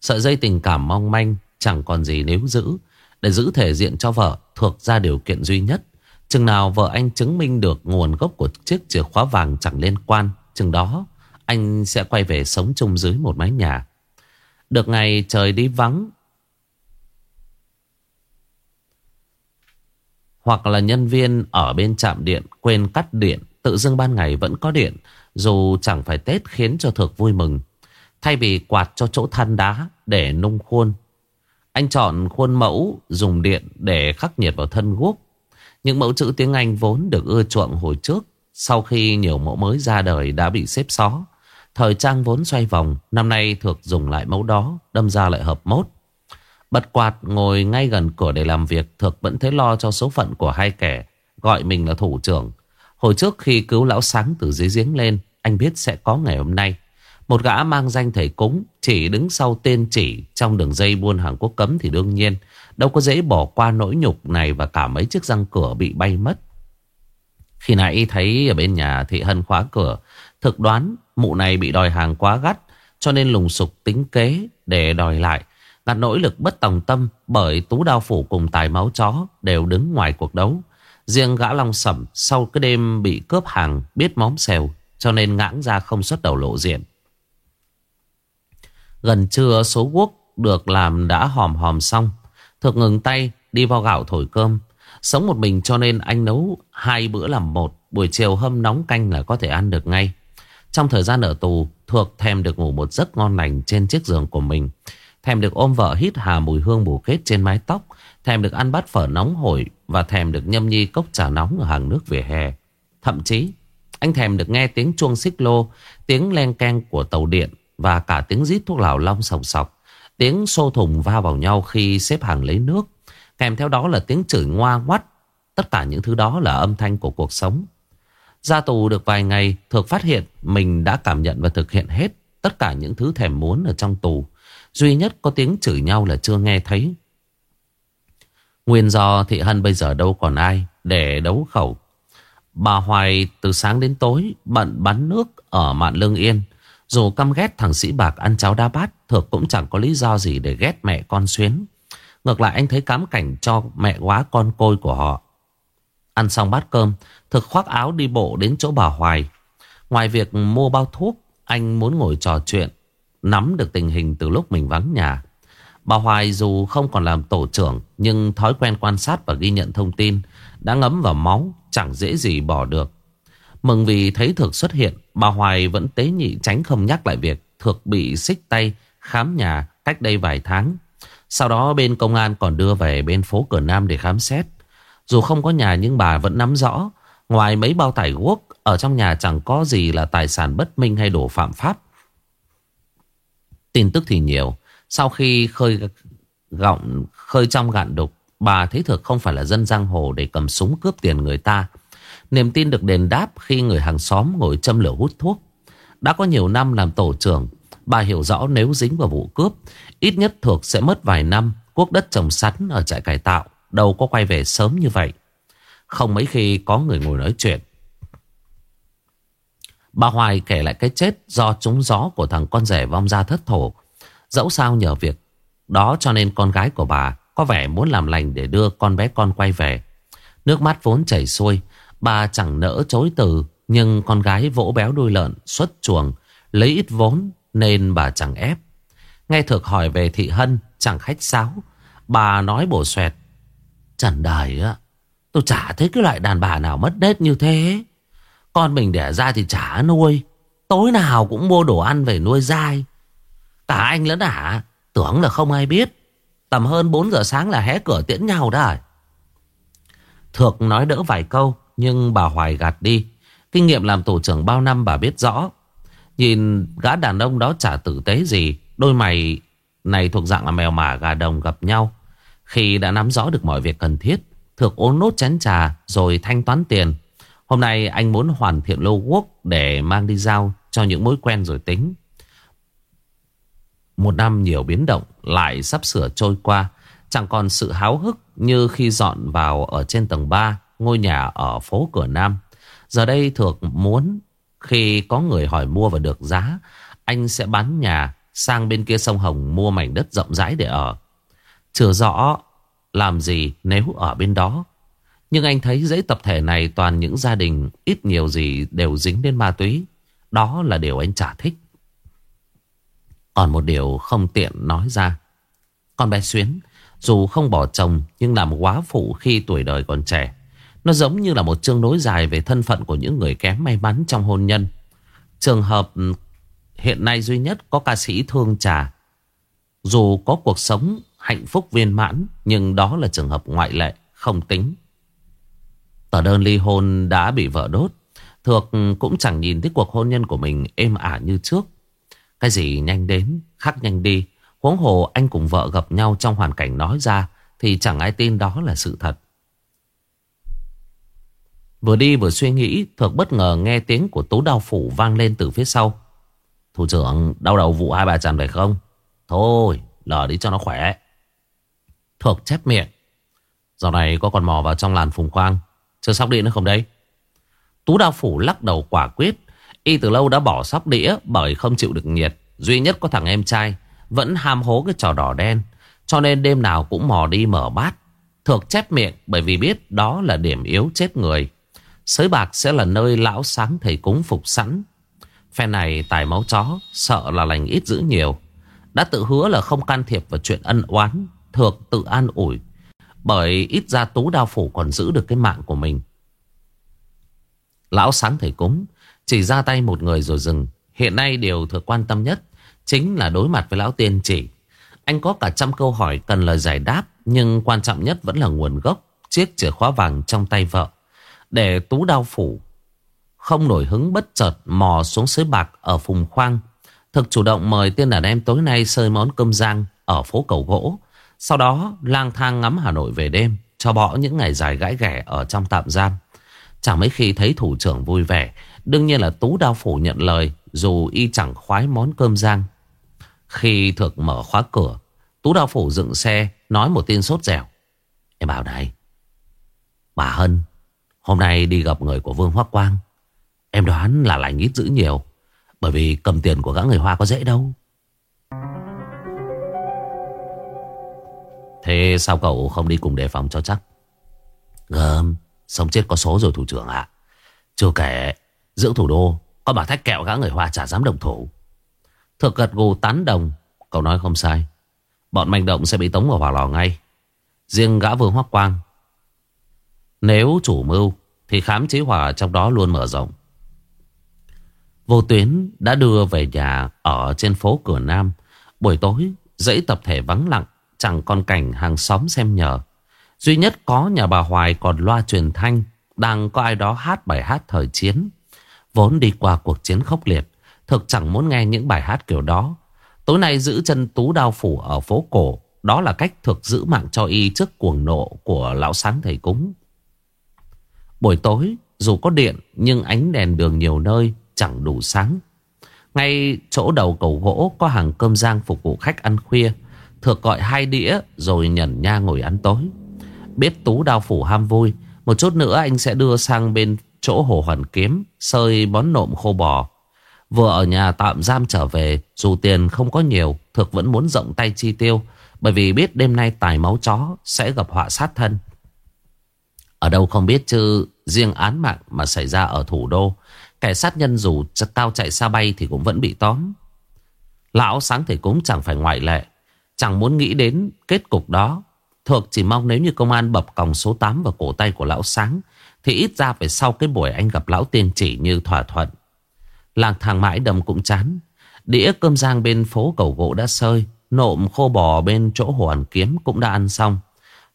Speaker 1: Sợi dây tình cảm mong manh Chẳng còn gì nếu giữ Để giữ thể diện cho vợ Thuộc ra điều kiện duy nhất Chừng nào vợ anh chứng minh được nguồn gốc của chiếc chìa khóa vàng chẳng liên quan, Chừng đó anh sẽ quay về sống chung dưới một mái nhà. Được ngày trời đi vắng, Hoặc là nhân viên ở bên trạm điện quên cắt điện, Tự dưng ban ngày vẫn có điện, Dù chẳng phải Tết khiến cho thực vui mừng. Thay vì quạt cho chỗ than đá để nung khuôn, Anh chọn khuôn mẫu dùng điện để khắc nhiệt vào thân guốc. Những mẫu chữ tiếng Anh vốn được ưa chuộng hồi trước, Sau khi nhiều mẫu mới ra đời đã bị xếp xó. Thời trang vốn xoay vòng, Năm nay Thược dùng lại mẫu đó, Đâm ra lại hợp mốt. Bật quạt ngồi ngay gần cửa để làm việc Thực vẫn thấy lo cho số phận của hai kẻ, Gọi mình là thủ trưởng. Hồi trước khi cứu lão sáng từ dưới giếng lên, Anh biết sẽ có ngày hôm nay. Một gã mang danh thầy cúng, Chỉ đứng sau tên chỉ, Trong đường dây buôn hàng quốc cấm thì đương nhiên, Đâu có dễ bỏ qua nỗi nhục này Và cả mấy chiếc răng cửa bị bay mất. Khi nãy thấy ở bên nhà Thị Hân khóa cửa Thực đoán mụ này bị đòi hàng quá gắt, Cho nên lùng sục tính kế Để đòi lại Ngặt nỗi lực bất tòng tâm bởi Tú Đao Phủ cùng tài máu chó đều đứng ngoài cuộc đấu. Riêng gã Long Sẩm sau cái đêm bị cướp hàng biết móm xèo, cho nên ngãng ra không xuất đầu lộ diện. Gần trưa số quốc được làm đã hòm hòm xong. Thực ngừng tay đi vào gạo thổi cơm. Sống một mình cho nên anh nấu hai bữa làm một. Buổi chiều hâm nóng canh là có thể ăn được ngay. Trong thời gian ở tù, Thuộc thèm được ngủ một giấc ngon lành trên chiếc giường của mình. Thèm được ôm vợ hít hà mùi hương bù kết trên mái tóc. Thèm được ăn bát phở nóng hổi Và thèm được nhâm nhi cốc trà nóng ở hàng nước vỉa hè. Thậm chí Anh thèm được nghe tiếng chuông xích lô Tiếng len keng của tàu điện Và cả tiếng rít thuốc lào long sòng sọc. Tiếng xô thùng va vào nhau khi xếp hàng lấy nước. Kèm theo đó là tiếng chửi ngoa ngoắt. Tất cả những thứ đó là âm thanh của cuộc sống. Ra tù được vài ngày, thược phát hiện mình đã cảm nhận và thực hiện hết Tất cả những thứ thèm muốn ở trong tù. Duy nhất có tiếng chửi nhau là chưa nghe thấy. Nguyên do Thị Hân bây giờ đâu còn ai Để đấu khẩu. Bà Hoài từ sáng đến tối Bận bắn nước ở mạn lương yên. Dù căm ghét thằng sĩ bạc ăn cháo đa bát, Thược cũng chẳng có lý do gì để ghét mẹ con xuyến. Ngược lại anh thấy cám cảnh cho mẹ quá con côi của họ. Ăn xong bát cơm, Thực khoác áo đi bộ đến chỗ bà Hoài. Ngoài việc mua bao thuốc, Anh muốn ngồi trò chuyện, Nắm được tình hình từ lúc mình vắng nhà. Bà Hoài dù không còn làm tổ trưởng, Nhưng thói quen quan sát và ghi nhận thông tin Đã ngấm vào máu, Chẳng dễ gì bỏ được. Mừng vì thấy Thực xuất hiện, Bà Hoài vẫn tế nhị tránh không nhắc lại việc Thực bị xích tay khám nhà cách đây vài tháng. Sau đó bên công an còn đưa về bên phố Cửa Nam để khám xét. Dù không có nhà nhưng bà vẫn nắm rõ Ngoài mấy bao tải guốc Ở trong nhà chẳng có gì là tài sản bất minh hay đồ phạm pháp Tin tức thì nhiều. Sau khi khơi gọng, khơi trong gạn đục, bà thấy thực không phải là dân giang hồ để cầm súng cướp tiền người ta. Niềm tin được đền đáp khi người hàng xóm ngồi châm lửa hút thuốc. Đã có nhiều năm làm tổ trưởng, bà hiểu rõ nếu dính vào vụ cướp, ít nhất thuộc sẽ mất vài năm quốc đất trồng sắn ở trại cải tạo, đâu có quay về sớm như vậy. Không mấy khi có người ngồi nói chuyện. Bà Hoài kể lại cái chết do trúng gió của thằng con rể vong ra thất thổ. Dẫu sao nhờ việc đó cho nên con gái của bà có vẻ muốn làm lành để đưa con bé con quay về. Nước mắt vốn chảy xuôi, bà chẳng nỡ chối từ. Nhưng con gái vỗ béo đuôi lợn xuất chuồng, lấy ít vốn nên bà chẳng ép. Nghe thực hỏi về thị hân, chẳng khách sáo. Bà nói bổ xoẹt. Chẳng đời á, tôi chả thấy cái loại đàn bà nào mất nết như thế. Con mình đẻ ra thì chả nuôi Tối nào cũng mua đồ ăn về nuôi dai. Cả anh lẫn ả Tưởng là không ai biết Tầm hơn 4 giờ sáng là hé cửa tiễn nhau đó à. Thược nói đỡ vài câu Nhưng bà Hoài gạt đi. Kinh nghiệm làm tổ trưởng bao năm bà biết rõ. Nhìn gã đàn ông đó chả tử tế gì Đôi mày này thuộc dạng là mèo mả gà đồng gặp nhau. Khi đã nắm rõ được mọi việc cần thiết Thược uống nốt chén trà Rồi thanh toán tiền Hôm nay anh muốn hoàn thiện lô quốc để mang đi giao cho những mối quen rồi tính. Một năm nhiều biến động lại sắp sửa trôi qua. Chẳng còn sự háo hức như khi dọn vào ở trên tầng 3 ngôi nhà ở phố Cửa Nam. Giờ đây Thược muốn khi có người hỏi mua và được giá, anh sẽ bán nhà sang bên kia sông Hồng mua mảnh đất rộng rãi để ở. Chưa rõ làm gì nếu ở bên đó. Nhưng anh thấy dãy tập thể này toàn những gia đình ít nhiều gì đều dính đến ma túy. Đó là điều anh chả thích. Còn một điều không tiện nói ra. Con bé Xuyến, dù không bỏ chồng nhưng làm quá phụ khi tuổi đời còn trẻ. Nó giống như là một chương nối dài về thân phận của những người kém may mắn trong hôn nhân. Trường hợp ừ, hiện nay duy nhất có ca sĩ Thương Trà. Dù có cuộc sống hạnh phúc viên mãn nhưng đó là trường hợp ngoại lệ, không tính. Tờ đơn ly hôn đã bị vợ đốt. Thược cũng chẳng nhìn thấy cuộc hôn nhân của mình êm ả như trước. Cái gì nhanh đến, khắc nhanh đi. Huống hồ anh cùng vợ gặp nhau trong hoàn cảnh nói ra thì chẳng ai tin đó là sự thật. Vừa đi vừa suy nghĩ, Thược bất ngờ nghe tiếng của Tú Đao Phủ vang lên từ phía sau. Thủ trưởng đau đầu vụ hai bà chàng phải không? Thôi, lờ đi cho nó khỏe. Thược chép miệng. Giờ này có còn mò vào trong làn phùng khoang. Chưa sóc đĩa nữa không đây? Tú Đao Phủ lắc đầu quả quyết. Y từ lâu đã bỏ sóc đĩa bởi không chịu được nhiệt. Duy nhất có thằng em trai vẫn ham hố cái trò đỏ đen. Cho nên đêm nào cũng mò đi mở bát. Thược chép miệng bởi vì biết đó là điểm yếu chết người. Sới bạc sẽ là nơi lão sáng thầy cúng phục sẵn. Phe này tài máu chó, sợ là lành ít giữ nhiều. Đã tự hứa là không can thiệp vào chuyện ân oán, thược tự an ủi. Bởi ít ra tú đao phủ còn giữ được cái mạng của mình. Lão sáng thầy cúng, chỉ ra tay một người rồi dừng. Hiện nay điều thược quan tâm nhất chính là đối mặt với lão tiên chỉ. Anh có cả trăm câu hỏi cần lời giải đáp, nhưng quan trọng nhất vẫn là nguồn gốc, chiếc chìa khóa vàng trong tay vợ. Để tú đao phủ Không nổi hứng bất chợt Mò xuống sới bạc ở Phùng Khoang Thực chủ động mời tiên đàn em tối nay Sơi món cơm rang ở phố cầu gỗ sau đó, lang thang ngắm Hà Nội về đêm, Cho bỏ những ngày dài gãi ghẻ Ở trong tạm giam. Chẳng mấy khi thấy thủ trưởng vui vẻ, Đương nhiên là Tú Đao Phủ nhận lời, Dù y chẳng khoái món cơm rang. Khi thực mở khóa cửa, Tú Đao Phủ dựng xe, Nói một tin sốt dẻo. Em bảo này Bà Hân, Hôm nay đi gặp người của Vương Hoác Quang. Em đoán là lành ít giữ nhiều, Bởi vì cầm tiền của gã người Hoa có dễ đâu. Thế sao cậu không đi cùng đề phòng cho chắc? Gơm Sống chết có số rồi thủ trưởng ạ. Chưa kể Giữa thủ đô, Có bà thách kẹo gã người Hoa chả dám đồng thủ. Thực gật gù tán đồng, Cậu nói không sai. Bọn manh động sẽ bị tống vào hỏa lò ngay. Riêng gã vương hoác quang. Nếu chủ mưu, Thì khám chế hỏa trong đó luôn mở rộng. Vô tuyến đã đưa về nhà Ở trên phố cửa Nam. Buổi tối, dãy tập thể vắng lặng. Chẳng còn cảnh hàng xóm xem nhờ Duy nhất có nhà bà Hoài còn loa truyền thanh, Đang có ai đó hát bài hát thời chiến Vốn đi qua cuộc chiến khốc liệt, Thực chẳng muốn nghe những bài hát kiểu đó Tối nay giữ chân tú đao phủ ở phố cổ, Đó là cách thực giữ mạng cho y trước cuồng nộ của lão sáng thầy cúng Buổi tối, dù có điện, nhưng ánh đèn đường nhiều nơi chẳng đủ sáng. Ngay chỗ đầu cầu gỗ có hàng cơm rang phục vụ khách ăn khuya. Thược gọi hai đĩa rồi nhẩn nha ngồi ăn tối. Biết Tú đao phủ ham vui. Một chút nữa anh sẽ đưa sang bên chỗ hồ hoàn kiếm, sơi bón nộm khô bò. Vừa ở nhà tạm giam trở về, dù tiền không có nhiều, Thược vẫn muốn rộng tay chi tiêu, Bởi vì biết đêm nay tài máu chó sẽ gặp họa sát thân ở đâu không biết chứ, riêng án mạng mà xảy ra ở thủ đô. Kẻ sát nhân dù tao chạy xa bay thì cũng vẫn bị tóm. Lão sáng thể cũng chẳng phải ngoại lệ. Chẳng muốn nghĩ đến kết cục đó. Thược chỉ mong nếu như công an bập còng số 8 vào cổ tay của lão sáng, thì ít ra phải sau cái buổi anh gặp lão tiên chỉ như thỏa thuận. Làng thang mãi đầm cũng chán. Đĩa cơm rang bên phố cầu gỗ đã sơi. Nộm khô bò bên chỗ hồ hoàn kiếm cũng đã ăn xong.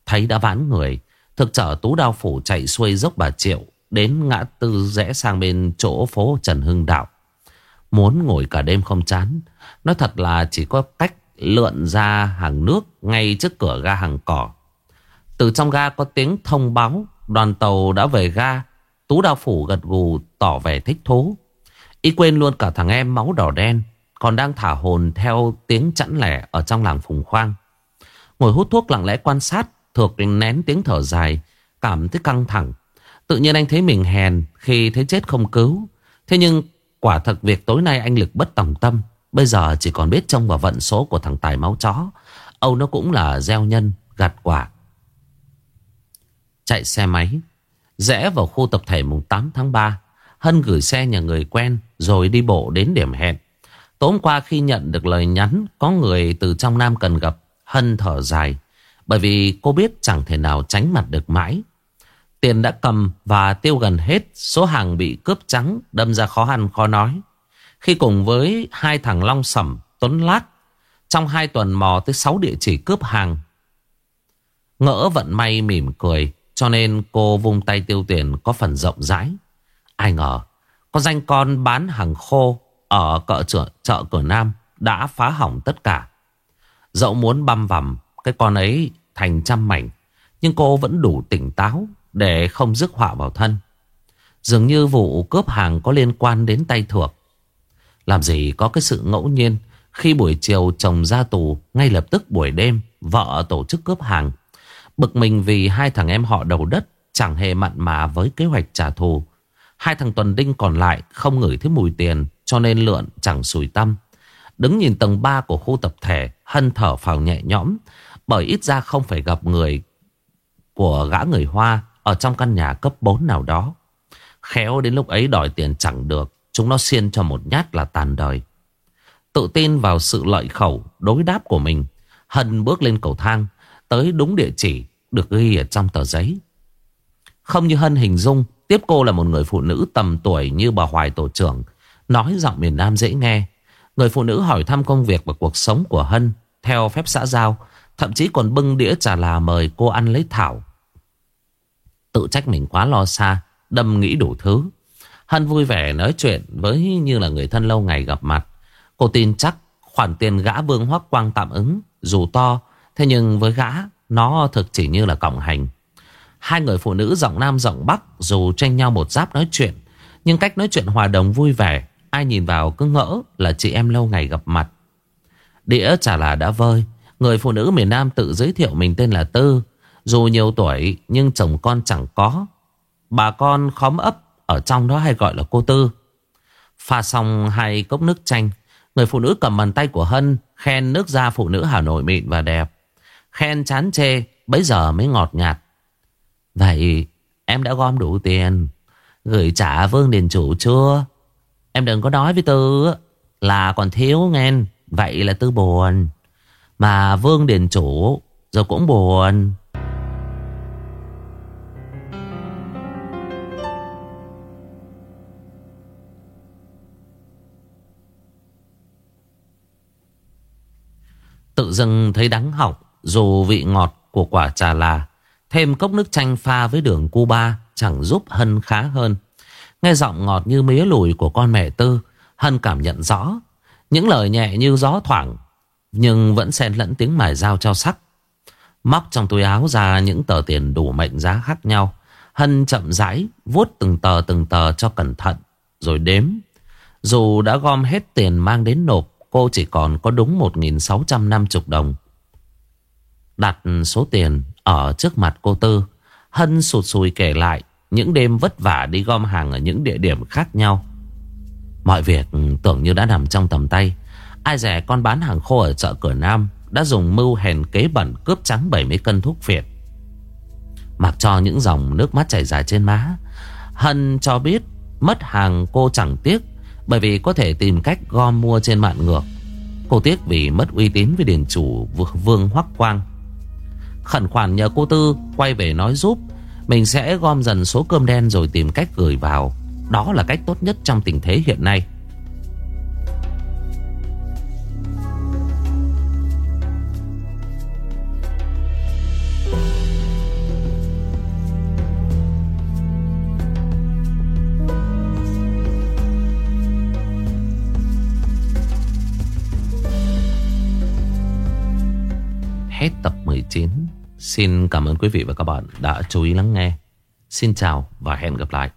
Speaker 1: Thấy đã vãn người. Thực chở tú đao phủ chạy xuôi dốc bà Triệu, Đến ngã tư rẽ sang bên chỗ phố Trần Hưng Đạo Muốn ngồi cả đêm không chán, Nói thật là chỉ có cách lượn ra hàng nước Ngay trước cửa ga hàng cỏ. Từ trong ga có tiếng thông báo, Đoàn tàu đã về ga. Tú đao phủ gật gù tỏ vẻ thích thú. Y quên luôn cả thằng em máu đỏ đen, Còn đang thả hồn theo tiếng chẵn lẻ Ở trong làng Phùng Khoang. Ngồi hút thuốc lặng lẽ quan sát thuộc nén tiếng thở dài, Cảm thấy căng thẳng. Tự nhiên anh thấy mình hèn khi thấy chết không cứu. Thế nhưng quả thật việc tối nay anh lực bất tòng tâm. Bây giờ chỉ còn biết trông vào vận số của thằng Tài máu chó. Âu nó cũng là gieo nhân, Gặt quả. Chạy xe máy, Rẽ vào khu tập thể mùng 8 tháng 3 Hân gửi xe nhà người quen, Rồi đi bộ đến điểm hẹn. Tối qua khi nhận được lời nhắn, Có người từ trong Nam cần gặp. Hân thở dài, Bởi vì cô biết chẳng thể nào tránh mặt được mãi. Tiền đã cầm và tiêu gần hết, Số hàng bị cướp trắng, Đâm ra khó khăn khó nói. Khi cùng với hai thằng Long Sẩm Tuấn Lát Trong hai tuần mò tới sáu địa chỉ cướp hàng. Ngỡ vận may mỉm cười Cho nên cô vung tay tiêu tiền Có phần rộng rãi. Ai ngờ Có danh con bán hàng khô Ở cỡ chợ, chợ cửa Nam Đã phá hỏng tất cả. Dẫu muốn băm vằm Cái con ấy thành trăm mảnh Nhưng cô vẫn đủ tỉnh táo Để không rước họa vào thân. Dường như vụ cướp hàng có liên quan đến tay thược. Làm gì có cái sự ngẫu nhiên Khi buổi chiều chồng ra tù Ngay lập tức buổi đêm Vợ tổ chức cướp hàng. Bực mình vì hai thằng em họ đầu đất Chẳng hề mặn mà với kế hoạch trả thù. Hai thằng tuần đinh còn lại Không ngửi thấy mùi tiền, Cho nên lượn chẳng sùi tâm. Đứng nhìn tầng 3 của khu tập thể, Hân thở phào nhẹ nhõm, Bởi ít ra không phải gặp người Của gã người Hoa Ở trong căn nhà cấp 4 nào đó. Khéo đến lúc ấy đòi tiền chẳng được Chúng nó xiên cho một nhát là tàn đời. Tự tin vào sự lợi khẩu, Đối đáp của mình, Hân bước lên cầu thang, Tới đúng địa chỉ được ghi ở trong tờ giấy. Không như Hân hình dung, Tiếp cô là một người phụ nữ tầm tuổi như bà Hoài tổ trưởng, Nói giọng miền Nam dễ nghe. Người phụ nữ hỏi thăm công việc và cuộc sống của Hân, Theo phép xã giao, Thậm chí còn bưng đĩa trà là mời cô ăn lấy thảo. Tự trách mình quá lo xa, Đâm nghĩ đủ thứ. Hân vui vẻ nói chuyện với như là người thân lâu ngày gặp mặt. Cô tin chắc khoản tiền gã vương hoắc quang tạm ứng, Dù to, Thế nhưng với gã, Nó thực chỉ như là cộng hành. Hai người phụ nữ giọng nam giọng bắc Dù tranh nhau một giáp nói chuyện, Nhưng cách nói chuyện hòa đồng vui vẻ, Ai nhìn vào cứ ngỡ là chị em lâu ngày gặp mặt. Đĩa chả là đã vơi, Người phụ nữ miền Nam tự giới thiệu mình tên là Tư. Dù nhiều tuổi, nhưng chồng con chẳng có. Bà con khóm ấp ở trong đó hay gọi là cô Tư. Pha xong hai cốc nước chanh, Người phụ nữ cầm bàn tay của Hân Khen nước da phụ nữ Hà Nội mịn và đẹp. Khen chán chê, Bấy giờ mới ngọt nhạt Vậy em đã gom đủ tiền, Gửi trả Vương Điền Chủ chưa? Em đừng có nói với Tư Là còn thiếu nghe, Vậy là Tư buồn. Mà Vương Điền Chủ Giờ cũng buồn. Tự dưng thấy đắng họng Dù vị ngọt của quả trà là, Thêm cốc nước chanh pha với đường Cuba Chẳng giúp Hân khá hơn. Nghe giọng ngọt như mía lùi của con mẹ Tư, Hân cảm nhận rõ, Những lời nhẹ như gió thoảng, Nhưng vẫn xen lẫn tiếng mài dao trao sắc. Móc trong túi áo ra những tờ tiền đủ mệnh giá khác nhau, Hân chậm rãi vuốt từng tờ từng tờ cho cẩn thận, Rồi đếm. Dù đã gom hết tiền mang đến nộp Cô chỉ còn có đúng 1.650 đồng. Đặt số tiền ở trước mặt cô Tư, Hân sụt sùi kể lại Những đêm vất vả đi gom hàng Ở những địa điểm khác nhau. Mọi việc tưởng như đã nằm trong tầm tay. Ai rẻ con bán hàng khô ở chợ cửa Nam Đã dùng mưu hèn kế bẩn Cướp trắng 70 cân thuốc phiện. Mặc cho những dòng nước mắt chảy dài trên má, Hân cho biết Mất hàng cô chẳng tiếc. Bởi vì có thể tìm cách gom mua trên mạng ngược. Cô tiếc vì mất uy tín với điền chủ Vương Hoắc Quang. Khẩn khoản nhờ cô Tư quay về nói giúp, Mình sẽ gom dần số cơm đen rồi tìm cách gửi vào. Đó là cách tốt nhất trong tình thế hiện nay. Hết tập 19 Xin cảm ơn quý vị và các bạn đã chú ý lắng nghe. Xin chào và hẹn gặp lại.